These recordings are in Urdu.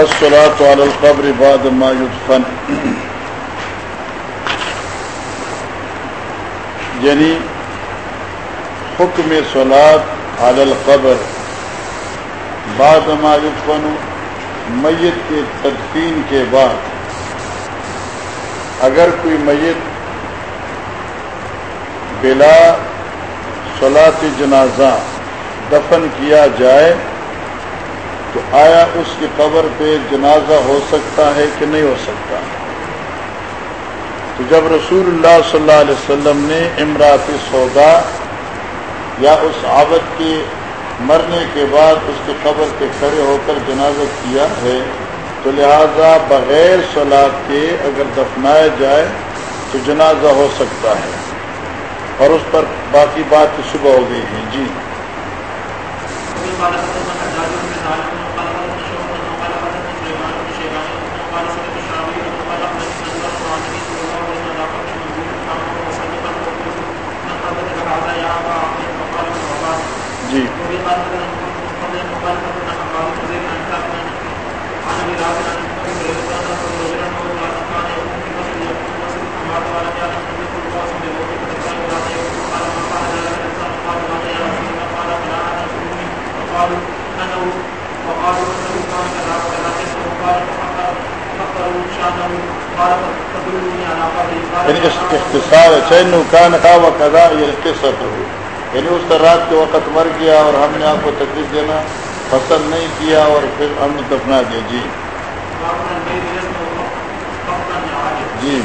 الصلاة على القبر بعد ما يدفن. یعنی حکم سولاد علی القبر بعد ما يدفن، میت کے تدفین کے بعد. اگر کوئی میت بلا صلاة جنازہ دفن کیا جائے تو آیا اس کی قبر پہ جنازہ ہو سکتا ہے کہ نہیں ہو سکتا؟ تو جب رسول اللہ صلی اللہ علیہ وسلم نے امراتی سودا یا اس عابد کے مرنے کے بعد اس کی قبر پہ کھڑے ہو کر جنازہ کیا ہے، تو لہذا بغیر سولاد کے اگر دفنایا جائے تو جنازہ ہو سکتا ہے۔ اور اس پر باقی بات صبح ہو گئی ہے۔ جی جی یعنی اختصار ہے چین کان کا و قضا یہ قصت ہو یعنی اس طرح رات کے وقت مر گیا اور ہم نے آپ کو تکلیف دینا پسند نہیں کیا اور پھر ہم نے دفنا دیا جی۔ جی۔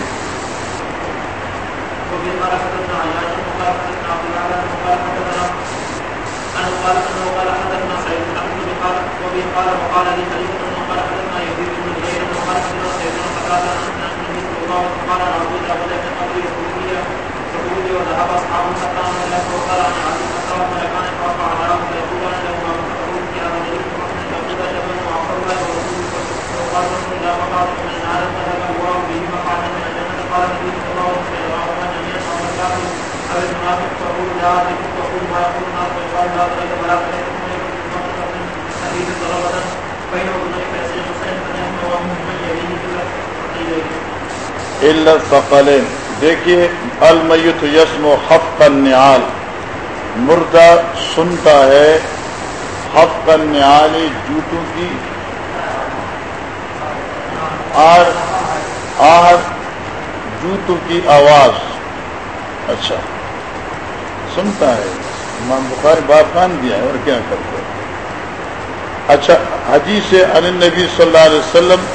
اللہ فقلین دیکھیے المیت یسم و حف النعال۔ مردہ سنتا ہے حف النعال جوتوں کی۔ آر آر جوتوں کی آواز۔ اچھا سنتا ہے۔ امام بخاری باپ کان دیا ہے، اور کیا کرتے اچھا حدیث علی نبی صلی اللہ علیہ وسلم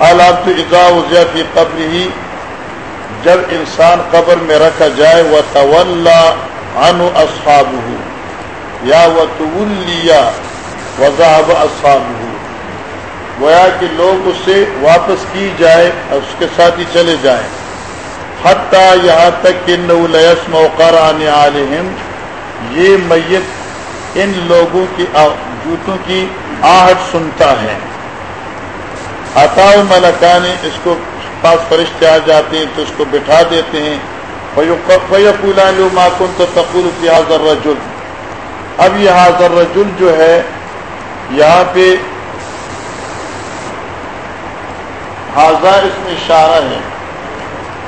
حالات اضا وزیا کی قبر ہی جب انسان قبر میں رکھا جائے وہ طول ان اصحاب یا وہ طولیا وضاحب اصحاب گویا کہ لوگ اس سے واپس کی جائے اور اس کے ساتھ ہی چلے جائیں۔ حتیٰ یہاں تک کہ نولس موقع آنے عالم یہ میت ان لوگوں کی جوتوں کی آہٹ سنتا ہے۔ عطا ملکانی اس کو پاس فرشتے آ جاتے ہیں تو اس کو بٹھا دیتے ہیں۔ ماکن تو تقول کی حاضر رجل۔ اب یہ حاضر رجل جو ہے، یہاں پہ حاضر اس میں اشارہ ہے۔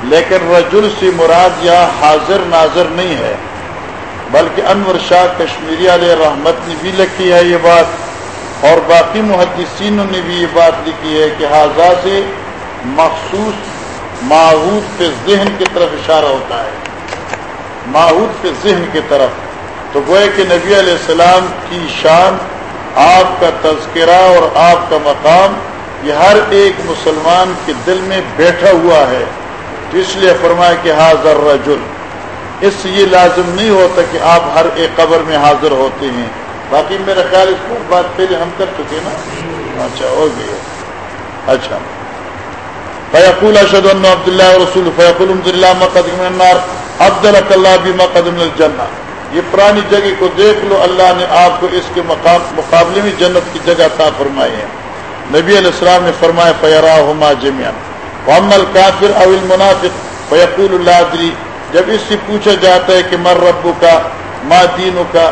لیکن رجل سے مراد یا حاضر ناظر نہیں ہے، بلکہ انور شاہ کشمیری علیہ رحمت نے بھی لکھی ہے یہ بات اور باقی محدثینوں نے بھی یہ بات لکھی ہے کہ حاضہ سے مخصوص ماحود کے ذہن کی طرف اشارہ ہوتا ہے۔ ماحود کے ذہن کی طرف۔ تو گوئے کہ نبی علیہ السلام کی شان، آپ کا تذکرہ اور آپ کا مقام، یہ ہر ایک مسلمان کے دل میں بیٹھا ہوا ہے۔ تو اس لیے فرمایا کہ حاضر رجل۔ اس سے یہ لازم نہیں ہوتا کہ آپ ہر ایک قبر میں حاضر ہوتے ہیں۔ باقی میرا خیال اس کو بات پہلے ہم کر چکے نا؟ اچھا ہو گیا اچھا۔ فیقول اشد عبد اللہ رسول فیقول اللہ مقدم النار عبد اللہ بھی مقدم الجنہ یہ پرانی جگہ کو دیکھ لو، اللہ نے آپ کو اس کے مقابلے میں جنت کی جگہ تا فرمائی ہے۔ نبی علیہ السلام نے فرمایا فیرا ہما جمیا محمد کافر اول منافق فیقول اللہ دری جب اس سے پوچھا جاتا ہے کہ مر ربو کا ماں دینوں کا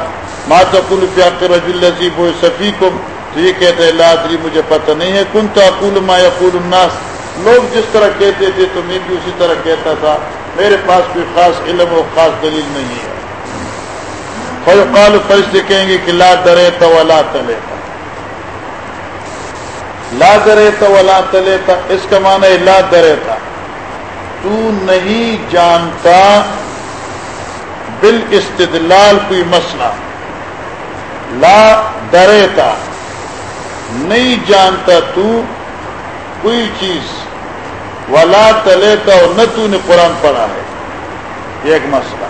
ماں تقل فیاق رج الزیب و صفی کو تو یہ کہتے ہیں لادری مجھے پتہ نہیں ہے۔ کن تو اقول ما یقول الناس۔ لوگ جس طرح کہتے تھے تو میں بھی اسی طرح کہتا تھا، میرے پاس کوئی خاص علم و خاص دلیل نہیں ہے۔ فیقال فرشتے کہیں گے کہ لا درے تو ولا تلے لا درے تو ولا تلے تھا اس کا معنی لا درے تھا تو نہیں جانتا بال استدلال کوئی مسئلہ۔ لا درے تھا نہیں جانتا تو کوئی چیز۔ ولا تلیتا اور نہ تو نے قرآن پڑھا ہے۔ ایک مسئلہ۔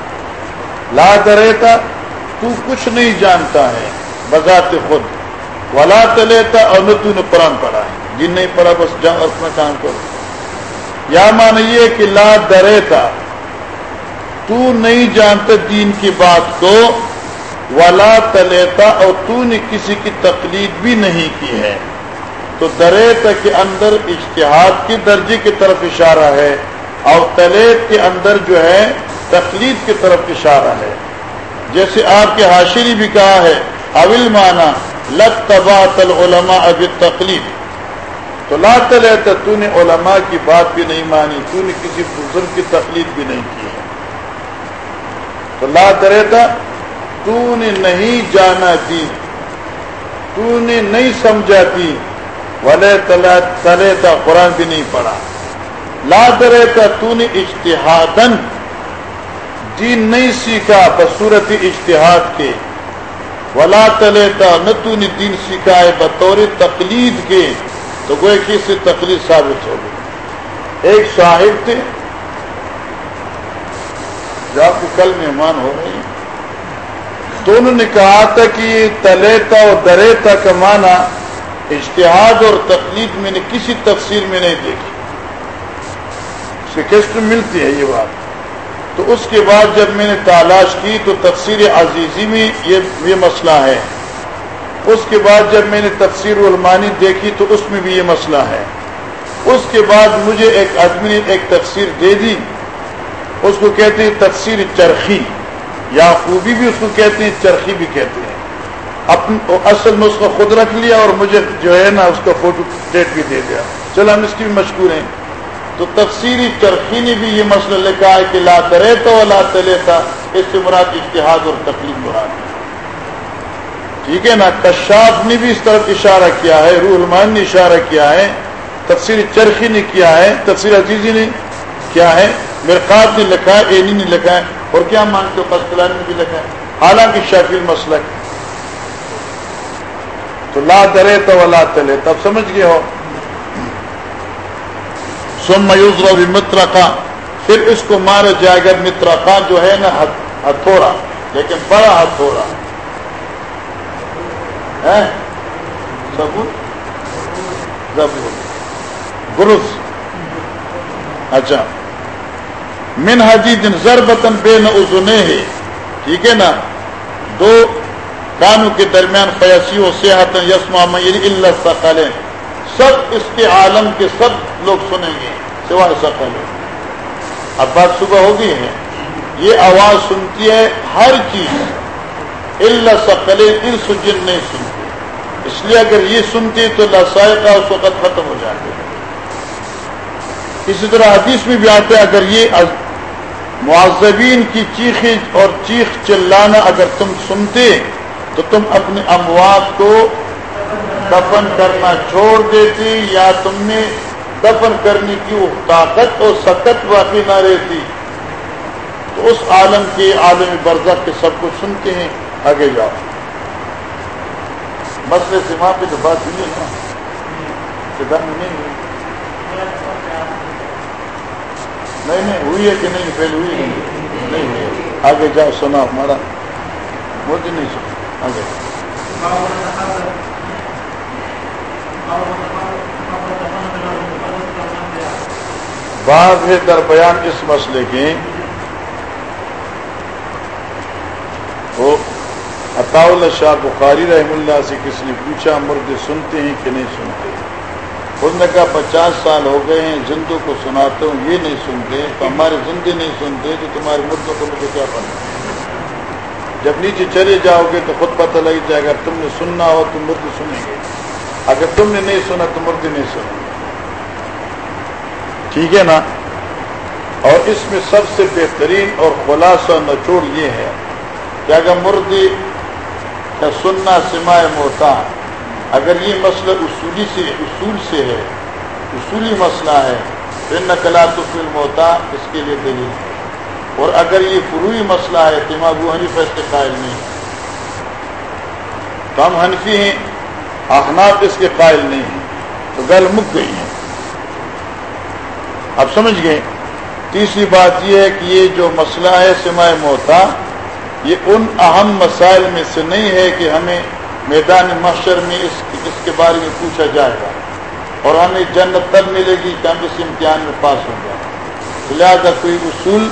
لا دریتا تو کچھ نہیں جانتا ہے، بذات خود۔ ولا تلیتا اور نہ تو نے قرآن پڑھا ہے۔ جن نہیں پڑھا، بس جا اپنا کام کرو۔ یا مان یہ کہ لا دریتا تو نہیں جانتا دین کی بات کو۔ ولا تلیتا اور تو نے کسی کی تقلید بھی نہیں کی ہے۔ تو دریت کے اندر اشتہاد کی درجے کی طرف اشارہ ہے اور تلیت کے اندر جو ہے تقلید کی طرف اشارہ ہے۔ جیسے آپ کے حاشری بھی کہا ہے، اول مانا لت تباہ علما اب تقلید تو لا تلیتا تو نے علماء کی بات بھی نہیں مانی، تو نے کسی بزرگ کی تقلید بھی نہیں کی ہے۔ تو لا دریتا تو نے نہیں جانا دی، تو نے نہیں سمجھا دی۔ ولے تلے تھا قرآن بھی نہیں پڑھا۔ لا درے تھا تو نے اشتہادن دین جی نہیں سیکھا بصورت اشتہاد کے۔ ولا تلے تھا نہ تو نے دین سیکھا ہے بطور تقلید کے۔ تو گوئے کس سے تقلید ثابت ہو گئی۔ ایک صاحب تھے۔ جو آپ کے کل مہمان ہو رہے ہیں۔ دونوں نے کہا تھا کہ تلیتا اور دریتا کا معنی اشتہاد اور تقلید میں نے کسی تفسیر میں نہیں دیکھی۔ شکست ملتی ہے یہ بات۔ تو اس کے بعد جب میں نے تلاش کی تو تفسیر عزیزی میں یہ یہ مسئلہ ہے۔ اس کے بعد جب میں نے تفسیر علمانی دیکھی تو اس میں بھی یہ مسئلہ ہے۔ اس کے بعد مجھے ایک آدمی نے ایک تفسیر دے دی۔ اس کو کہتے ہیں تفسیر چرخی۔ یا خوبی بھی اس کو کہتے ہیں، چرخی بھی کہتے ہیں۔ اپنے اصل میں اس کو خود رکھ لیا اور مجھے جو ہے نا اس کا فوٹو ڈیٹ بھی دے دیا۔ چلو ہم اس کی بھی مشکور ہیں۔ تو تفسیری چرخی نے بھی یہ مسئلہ لکھا ہے کہ لا کرے تو لا تلے تھا اس سے مراد اشتہاد اور تکلیف مراد۔ ٹھیک ہے نا؟ کشاف نے بھی اس طرف اشارہ کیا ہے، روح المان نے اشارہ کیا ہے تفسیر چرخی نے کیا ہے، تفسیر عزیزی نے کیا ہے، مرقات نے لکھا ہے، اینی نے لکھا ہے، اور کیا مانتے ہو؟ قسطلانی نے بھی لکھا ہے۔ حالانکہ شافی مسئلہ تو لا درے تو لا تلے، تب سمجھ گئے ہو۔ سم میوز بھی متر کا پھر اس کو مارا جائے گا متر کا جو ہے نا ہتھوڑا، لیکن بڑا ہتھوڑا۔ برز اچھا۔ من حجی دن زر بتن بے نہ ٹھیک ہے نا؟ دو کانوں کے درمیان فیاسی و صحت یسما اللہ سقل سب اس کے عالم کے سب لوگ سنیں گے، سوائے سقل اب بات صبح ہوگی ہے۔ یہ آواز سنتی ہے ہر چیز۔ اللہ سقل ان سجن نہیں سنتی اس لیے اگر یہ سنتی تو لسائے کا اس وقت ختم ہو جاتے۔ اسی طرح حدیث میں بھی آتے اگر یہ معذبین کی چیخیں اور چیخ چلانا اگر تم سنتے تو تم اپنے اموات کو دفن کرنا چھوڑ دیتی یا تم نے دفن کرنے کی وہ طاقت اور سکت واقعی نہ رہتی تو اس عالم کے عالمی برزخ کے سب کچھ سنتے ہیں آگے جاؤ مسئلے سے وہاں پہ تو بات ہوئی ہے نا نہیں ہوئی نہیں نہیں ہوئی ہے کہ نہیں فیل ہوئی نہیں ہوئی آگے جاؤ سنا ہمارا مجھے نہیں سنا بعض ہے در بیان اس مسئلے کی وہ اطاول شاہ بخاری رحم اللہ سے کسی نے پوچھا، مرد سنتے ہیں کہ نہیں سنتے؟ خود نے کہا، پچاس سال ہو گئے ہیں، زندوں کو سناتے ہوں، یہ نہیں سنتے، تو ہمارے زندے نہیں سنتے، تو تمہارے مردوں کو مجھے کیا پڑھنا جب نیچے چلے جاؤ گے تو خود پتہ لگ جائے گا، تم نے سننا ہو تو مرد سنیں گے۔ اگر تم نے نہیں سنا، تو مرد نہیں سنیں۔ گے ٹھیک ہے نا؟ اور اس میں سب سے بہترین اور خلاصہ نچوڑ یہ ہے کہ اگر مردی کا سننا سمائے موتا اگر یہ مسئلہ اصولی سے، اصول سے ہے، اصولی مسئلہ ہے پھر نقلا تو فلم ہوتا اس کے لیے دلیل۔ اور اگر یہ فروئی مسئلہ ہے تو ابو حنیف اس کے قائل نہیں تو ہم حنفی ہیں، احناف اس کے قائل نہیں ہیں۔ تو گل مک گئی ہے اب سمجھ گئے۔ تیسری بات یہ ہے کہ یہ جو مسئلہ ہے سمائے موتا، یہ ان اہم مسائل میں سے نہیں ہے کہ ہمیں میدان محشر میں اس اس کے بارے میں پوچھا جائے گا اور ہمیں جنت تب ملے گی کہ ہم اس امتحان میں پاس ہو جائیں لہٰذا کوئی اصول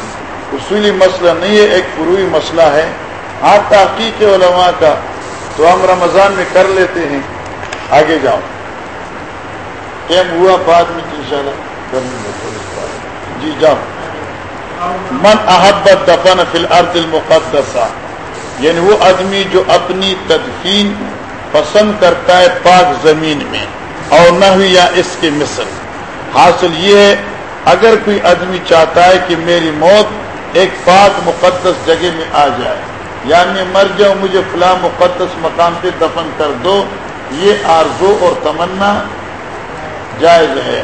اصولی مسئلہ نہیں ہے، ایک پروئی مسئلہ ہے۔ ہاں تحقیق علماء کا تو ہم رمضان میں کر لیتے ہیں۔ آگے جاؤ۔ ٹیم ہوا بعد میں ان شاء اللہ جی جاؤ۔ من احبت دفن فی الارض المقدسہ یعنی وہ آدمی جو اپنی تدفین پسند کرتا ہے پاک زمین میں، اور نہ ہوئی یا اس کی مثل۔ حاصل یہ ہے، اگر کوئی آدمی چاہتا ہے کہ میری موت ایک پاک مقدس جگہ میں آ جائے۔ یا میں مر جاؤں مجھے فلاں مقدس مقام پہ دفن کر دو۔ یہ آرزو اور تمنا جائز ہے۔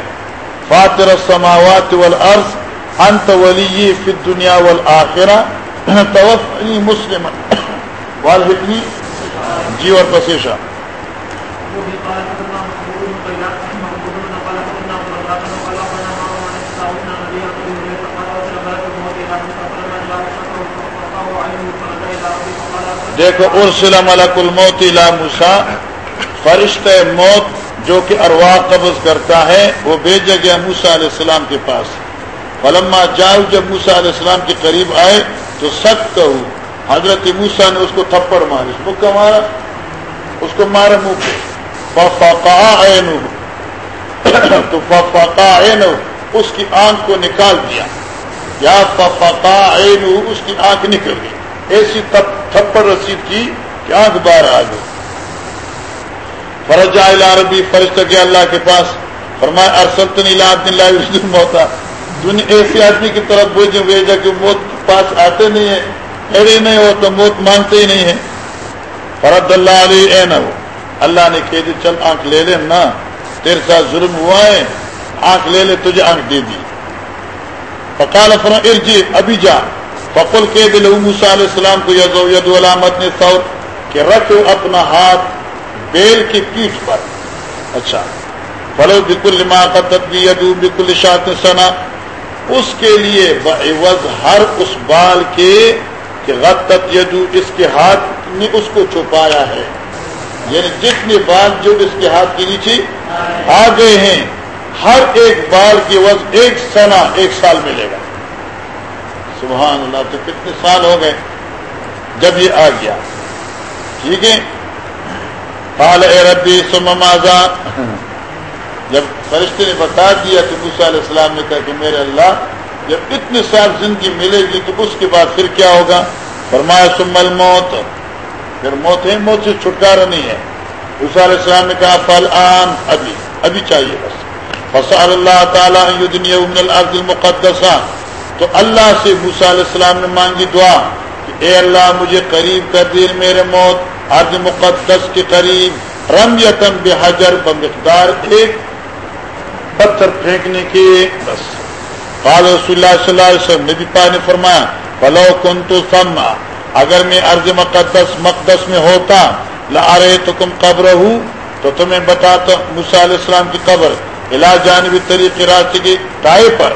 فاطر السماوات والارض، انت ولی فی الدنیا والآخرہ۔ توفنی مسلم والحکنی جی اور پسیشہ۔ دیکھو ارسلہ ملک الموت لا موسا فرشتہ موت جو کہ ارواح قبض کرتا ہے، وہ بھیجا گیا موسا علیہ السلام کے پاس۔ فلما جاؤ، جب موسا علیہ السلام کے قریب آئے، تو سخت کہ حضرت موسا نے اس کو تھپڑ ماری۔ اس کو مارا؟ اس کو مارا منہ پہ۔ فقا تو فقا اس کی آنکھ کو نکال دیا۔ یا فقا اس کی آنکھ نکل گئی۔ ایسی تھپڑ رسید کی کہ آنکھ باہر آ گئی۔ فرجا عربی فرشتہ گیا اللہ کے پاس۔ فرمایا ارسلتن اللہ موتا۔ دنیا ایسی آدمی کی طرف بوجھ بھیجا کہ موت پاس آتے نہیں ہے ایڑے نہیں ہو تو موت مانتے ہی نہیں ہے فرد اللہ علی، اے نہ ہو۔ اللہ نے کہہ دی جی، چل آنکھ لے لے نا۔ تیرے ساتھ ظلم ہوا ہے، آنکھ لے لے، تجھے آنکھ دے دی۔ فقال فرما ارجی ابھی جا۔ فقل کے دل موسا علیہ السلام کو ید ید علامت نے سور کہ رکھ اپنا ہاتھ بیل کی پیٹھ پر۔ اچھا۔ فلو بکل ید بکل شاط سنا اس کے لیے بعوض ہر اس بال کے کہ غطت یدو اس کے ہاتھ نے اس کو چھپایا ہے۔ یعنی جتنے بال جو اس کے ہاتھ کے نیچے آ گئے ہیں، ہر ایک بال کی وز ایک سنا ایک سال ملے گا۔ سبحان اللہ، تو کتنے سال ہو گئے جب یہ آ گیا۔ ٹھیک ہے؟ پال اے ربی سمازا جب فرشتے نے بتا دیا تو موسیٰ علیہ السلام نے کہا کہ میرے اللہ، جب اتنے سال زندگی ملے گی تو اس کے بعد پھر کیا ہوگا؟ فرمایا سم الموت۔ پھر موت ہے، موت سے چھٹکارا نہیں ہے۔ موسیٰ علیہ السلام نے کہا فل آن ابھی ابھی چاہیے بس۔ فصال اللہ تعالیٰ من الارض المقدسہ۔ تو اللہ سے موسا علیہ السلام نے مانگی دعا کہ اے اللہ مجھے قریب کر دے میرے موت، عرض مقدس کے قریب رم یتن بحجر، بمقدار ایک پتھر پھینکنے کے بس۔ قال رسول اللہ صلی اللہ علیہ وسلم، نبی پا نے فرمایا، فلو کن تو سما اگر میں عرض مقدس مقدس میں ہوتا لا رہے تو کم قبر ہوں تو تمہیں بتاتا موسیٰ علیہ السلام کی قبر علا جانبی طریقے راستے کے ٹائے پر،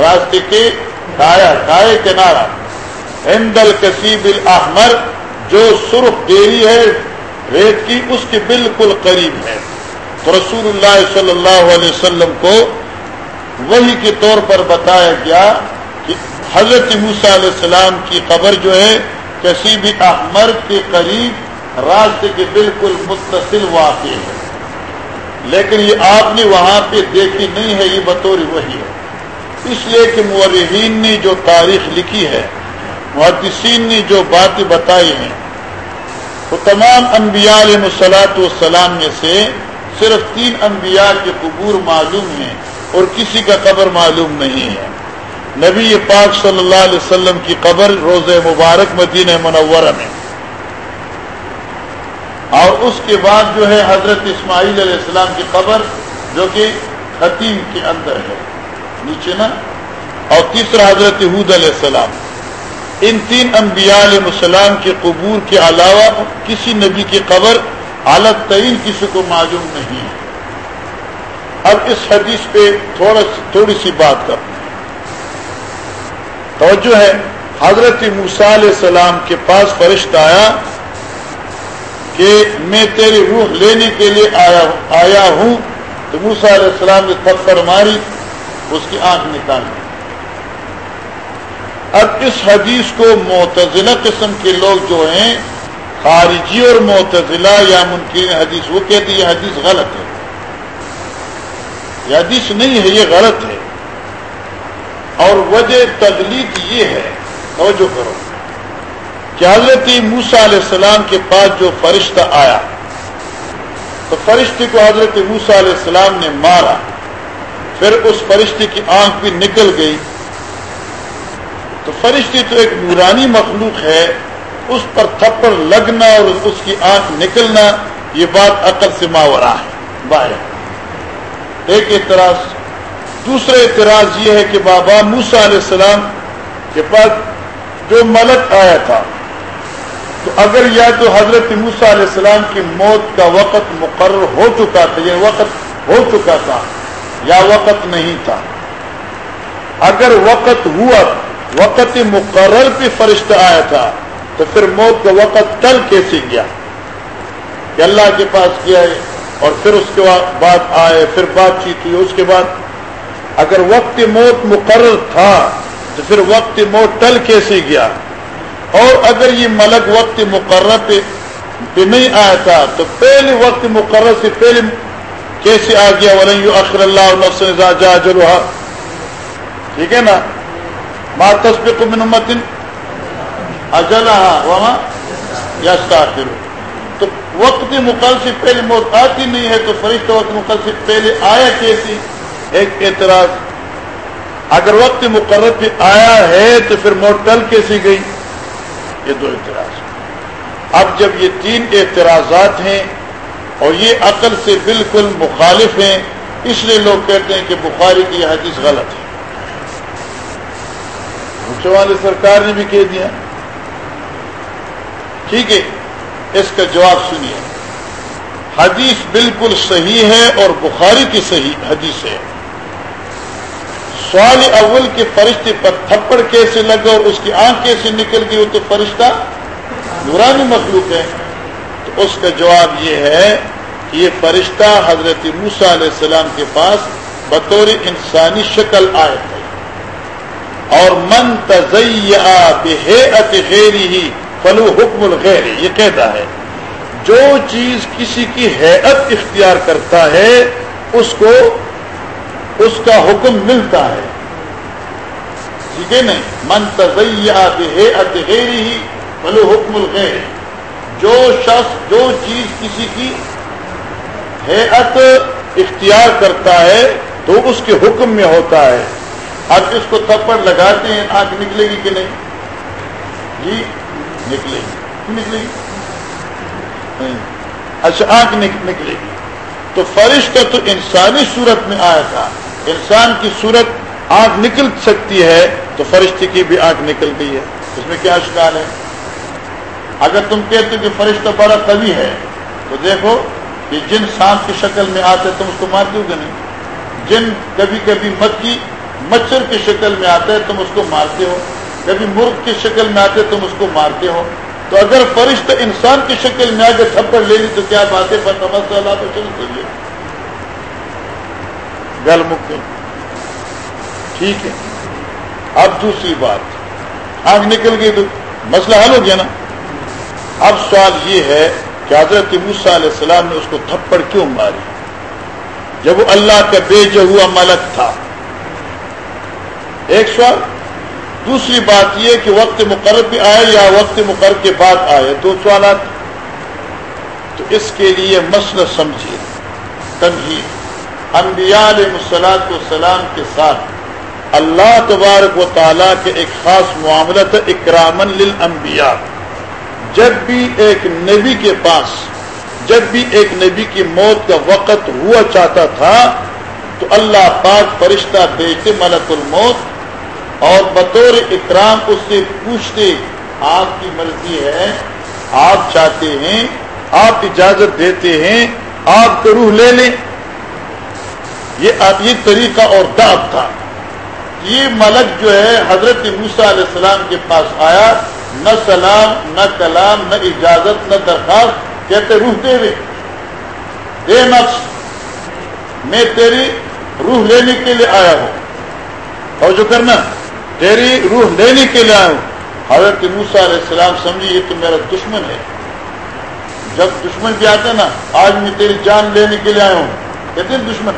راستے کے دایا دائیں کنارا ہندل کسیب الاحمر، جو سرخ ڈیری ہے، ریت کی اس کے بالکل قریب ہے۔ تو رسول اللہ صلی اللہ علیہ وسلم کو وہی کے طور پر بتایا گیا کہ حضرت موسیٰ علیہ السلام کی قبر جو ہے کسیب احمر کے قریب راستے کے بالکل متصل واقع ہے۔ لیکن یہ آپ نے وہاں پہ دیکھی نہیں ہے، یہ بطور وہی ہے۔ اس لیے کہ مورحین نے جو تاریخ لکھی ہے، محدثین نے جو باتیں بتائی ہیں، وہ تمام انبیاء علیہ مسلاط والسلام میں سے صرف تین انبیاء کے قبور معلوم ہیں اور کسی کا قبر معلوم نہیں ہے۔ نبی پاک صلی اللہ علیہ وسلم کی قبر روز مبارک مدین منورہ میں۔ اور اس کے بعد جو ہے حضرت اسماعیل علیہ السلام کی قبر جو کہ حتیم کے اندر ہے۔ نیچے نا اور تیسرا حضرت حود علیہ السلام۔ ان تین انبیاء علیہ السلام کے قبور کے علاوہ کسی نبی کی قبر حالت تعین کسی کو معلوم نہیں ہے۔ اب اس حدیث پہ تھوڑا تھوڑی سی بات کر توجہ ہے، حضرت موسا علیہ السلام کے پاس فرشت آیا کہ میں تیری روح لینے کے لیے آیا آیا ہوں۔ تو موسا علیہ السلام نے پتھر ماری۔ اس کی آنکھ نکالی اب اس حدیث کو معتزلہ قسم کے لوگ جو ہیں، خارجی اور معتزلہ یا ممکن حدیث وہ کہتے یہ حدیث غلط ہے۔ یہ حدیث نہیں ہے، یہ غلط ہے۔ اور وجہ تغلیق یہ ہے، توجہ کرو۔ کہ حضرت موسا علیہ السلام کے پاس جو فرشتہ آیا، تو فرشتے کو حضرت موسا علیہ السلام نے مارا۔ پھر اس فرشتے کی آنکھ بھی نکل گئی۔ تو فرشتے تو ایک نورانی مخلوق ہے، اس پر تھپڑ لگنا اور اس کی آنکھ نکلنا، یہ بات عقل سے ماورا ہے، باہر۔ ایک اعتراض، دوسرا اعتراض یہ ہے کہ بابا موسا علیہ السلام کے پاس جو ملک آیا تھا، تو اگر یا تو حضرت موسا علیہ السلام کی موت کا وقت مقرر ہو چکا تھا، یہ وقت ہو چکا تھا یا وقت نہیں تھا۔ اگر وقت ہوا، وقت مقرر پہ فرشتہ آیا تھا، تو پھر موت کا وقت کل کیسے گیا؟ کہ اللہ کے پاس گیا ہے اور پھر اس کے بعد آئے، پھر بات چیت ہوئی، اس کے بعد اگر وقت موت مقرر تھا، تو پھر وقت موت ٹل کیسے گیا؟ اور اگر یہ ملک وقت مقرر پہ نہیں آیا تھا، تو پہلے وقت مقرر سے پہلے کیسے آ گیا؟ اخر اللہ جا جلوہ ٹھیک ہے نا؟ ما تسبق من امت اجلها وما يستاخر تو وقت مقل سے پہلے موت آتی نہیں ہے، تو فرشتہ وقت مقل سے پہلے آیا کیسی؟ ایک اعتراض. اگر وقت مقرر پہ آیا ہے، تو پھر موت ٹل کیسی گئی؟ یہ دو اعتراض. اب جب یہ تین اعتراضات ہیں اور یہ عقل سے بالکل مخالف ہیں، اس لیے لوگ کہتے ہیں کہ بخاری کی یہ حدیث غلط ہے۔ والے سرکار نے بھی کہہ دیا۔ ٹھیک ہے، اس کا جواب سنیے۔ حدیث بالکل صحیح ہے اور بخاری کی صحیح حدیث ہے۔ سوال اول کے فرشتے پر تھپڑ کیسے لگا اور اس کی آنکھ کیسے نکل گئی؟ وہ تو فرشتہ نورانی مخلوق ہے۔ اس کا جواب یہ ہے کہ یہ فرشتہ حضرت موسا علیہ السلام کے پاس بطور انسانی شکل آئے تھے۔ اور من غیری ہی فلو حکم الغیر۔ یہ کہتا ہے، جو چیز کسی کی حیت اختیار کرتا ہے، اس کو، اس کا حکم ملتا ہے۔ ٹھیک ہے نہیں؟ من بحیعت غیری ہی فلو حکم الغیر۔ جو شخص جو چیز کسی کی حیت اختیار کرتا ہے تو اس کے حکم میں ہوتا ہے۔ اب اس کو تھپڑ لگاتے ہیں، آنکھ نکلے گی کہ نہیں؟ جی نکلے گی۔ نکلے گی۔ ہاں۔ اچھا آنکھ نکلے گی۔ تو فرشتہ تو انسانی صورت میں آیا تھا۔ انسان کی صورت آنکھ نکل سکتی ہے تو فرشتے کی بھی آنکھ نکل گئی ہے۔ اس میں کیا شکار ہے؟ اگر تم کہتے کہ فرشتہ بڑا قوی ہے، تو دیکھو کہ جن سانپ کی شکل میں آتے تم اس کو مارتے ہو کہ نہیں۔ جن کبھی کبھی مکھی مچھر کی شکل میں آتا ہے تم اس کو مارتے ہو۔ کبھی مرغ کی شکل میں آتے تم اس کو مارتے ہو۔ تو اگر فرشت انسان کی شکل میں آ کے تھپڑ لے لی، تو کیا بات ہے؟ اللہ تو چل چلیے۔ گل مک ٹھیک ہے۔ اب دوسری بات۔ آگ نکل گئی تو مسئلہ حل ہو گیا نا۔ اب سوال یہ ہے کہ حضرت موسا علیہ السلام نے اس کو تھپڑ کیوں ماری؟ جب وہ اللہ کا بے ہوا ملک تھا۔ ایک سوال۔ دوسری بات یہ کہ وقت مقرر بھی آئے یا وقت مقرر کے بعد آئے دو سوالات۔ تو اس کے لیے مسئلہ سمجھیے۔ تنہید۔ انبیاء علیہ مسلاط والسلام کے ساتھ اللہ تبارک و تعالیٰ کے ایک خاص معاملت اکرامن للانبیاء۔ جب بھی ایک نبی کے پاس، جب بھی ایک نبی کی موت کا وقت ہوا چاہتا تھا، تو اللہ پاک فرشتہ بیچتے ملک الموت اور بطور اکرام اس سے پوچھتے، آپ کی مرضی ہے، آپ چاہتے ہیں، آپ اجازت دیتے ہیں، آپ کا روح لے لیں۔ یہ یہ طریقہ اور داب تھا۔ یہ ملک جو ہے، حضرت موسا علیہ السلام کے پاس آیا۔ نہ سلام، نہ کلام، نہ اجازت، نہ درخواست، کہتے روح دے دے دے نفس، میں تیری روح لینے کے لیے آیا ہوں۔ اور جو کرنا، تیری روح لینے کے لیے آیا ہوں۔ حضرت موسا علیہ السلام سمجھی یہ تو میرا دشمن ہے۔ جب دشمن بھی آتے نا، آج میں تیری جان لینے کے لیے آیا ہوں۔ کہتے ہیں دشمن۔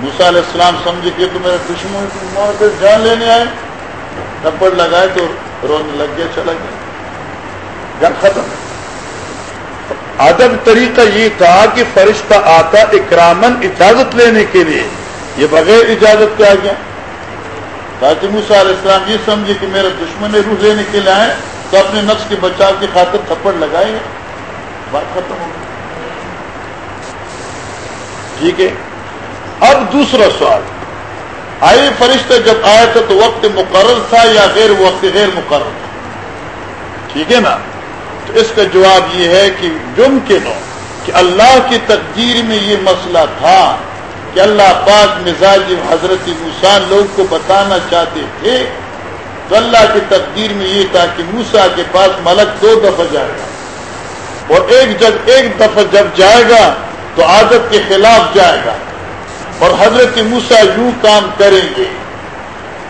موسا علیہ السلام سمجھے کہ تو میرا دشمن جان لینے آئے۔ تھپڑ لگائے تو رونے لگ گیا، چلا گیا۔ جان ختم۔ ادب طریقہ یہ تھا کہ فرشتہ آتا اکرامن اجازت لینے کے لیے۔ یہ بغیر اجازت کے آ گیا۔ تاکہ موسا علیہ السلام یہ سمجھے کہ میرا دشمن روح لینے کے لیے آئے، تو اپنے نفس کے بچاؤ کی خاطر تھپڑ لگائے۔ گا بات ختم ہوگی ٹھیک ہے۔ اب دوسرا سوال۔ آئے فرشتہ جب آیا تھا تو وقت مقرر تھا یا غیر وقت غیر مقرر؟ تھا ٹھیک ہے نا؟ تو اس کا جواب یہ ہے کہ جم کے نو کہ اللہ کی تقدیر میں یہ مسئلہ تھا کہ اللہ پاک مزاج حضرت موسان لوگ کو بتانا چاہتے تھے تو اللہ کی تقدیر میں یہ تھا کہ موسا کے پاس ملک دو دفعہ جائے گا۔ اور ایک جب ایک دفعہ جب جائے گا تو عادت کے خلاف جائے گا۔ اور حضرت موسا یوں کام کریں گے۔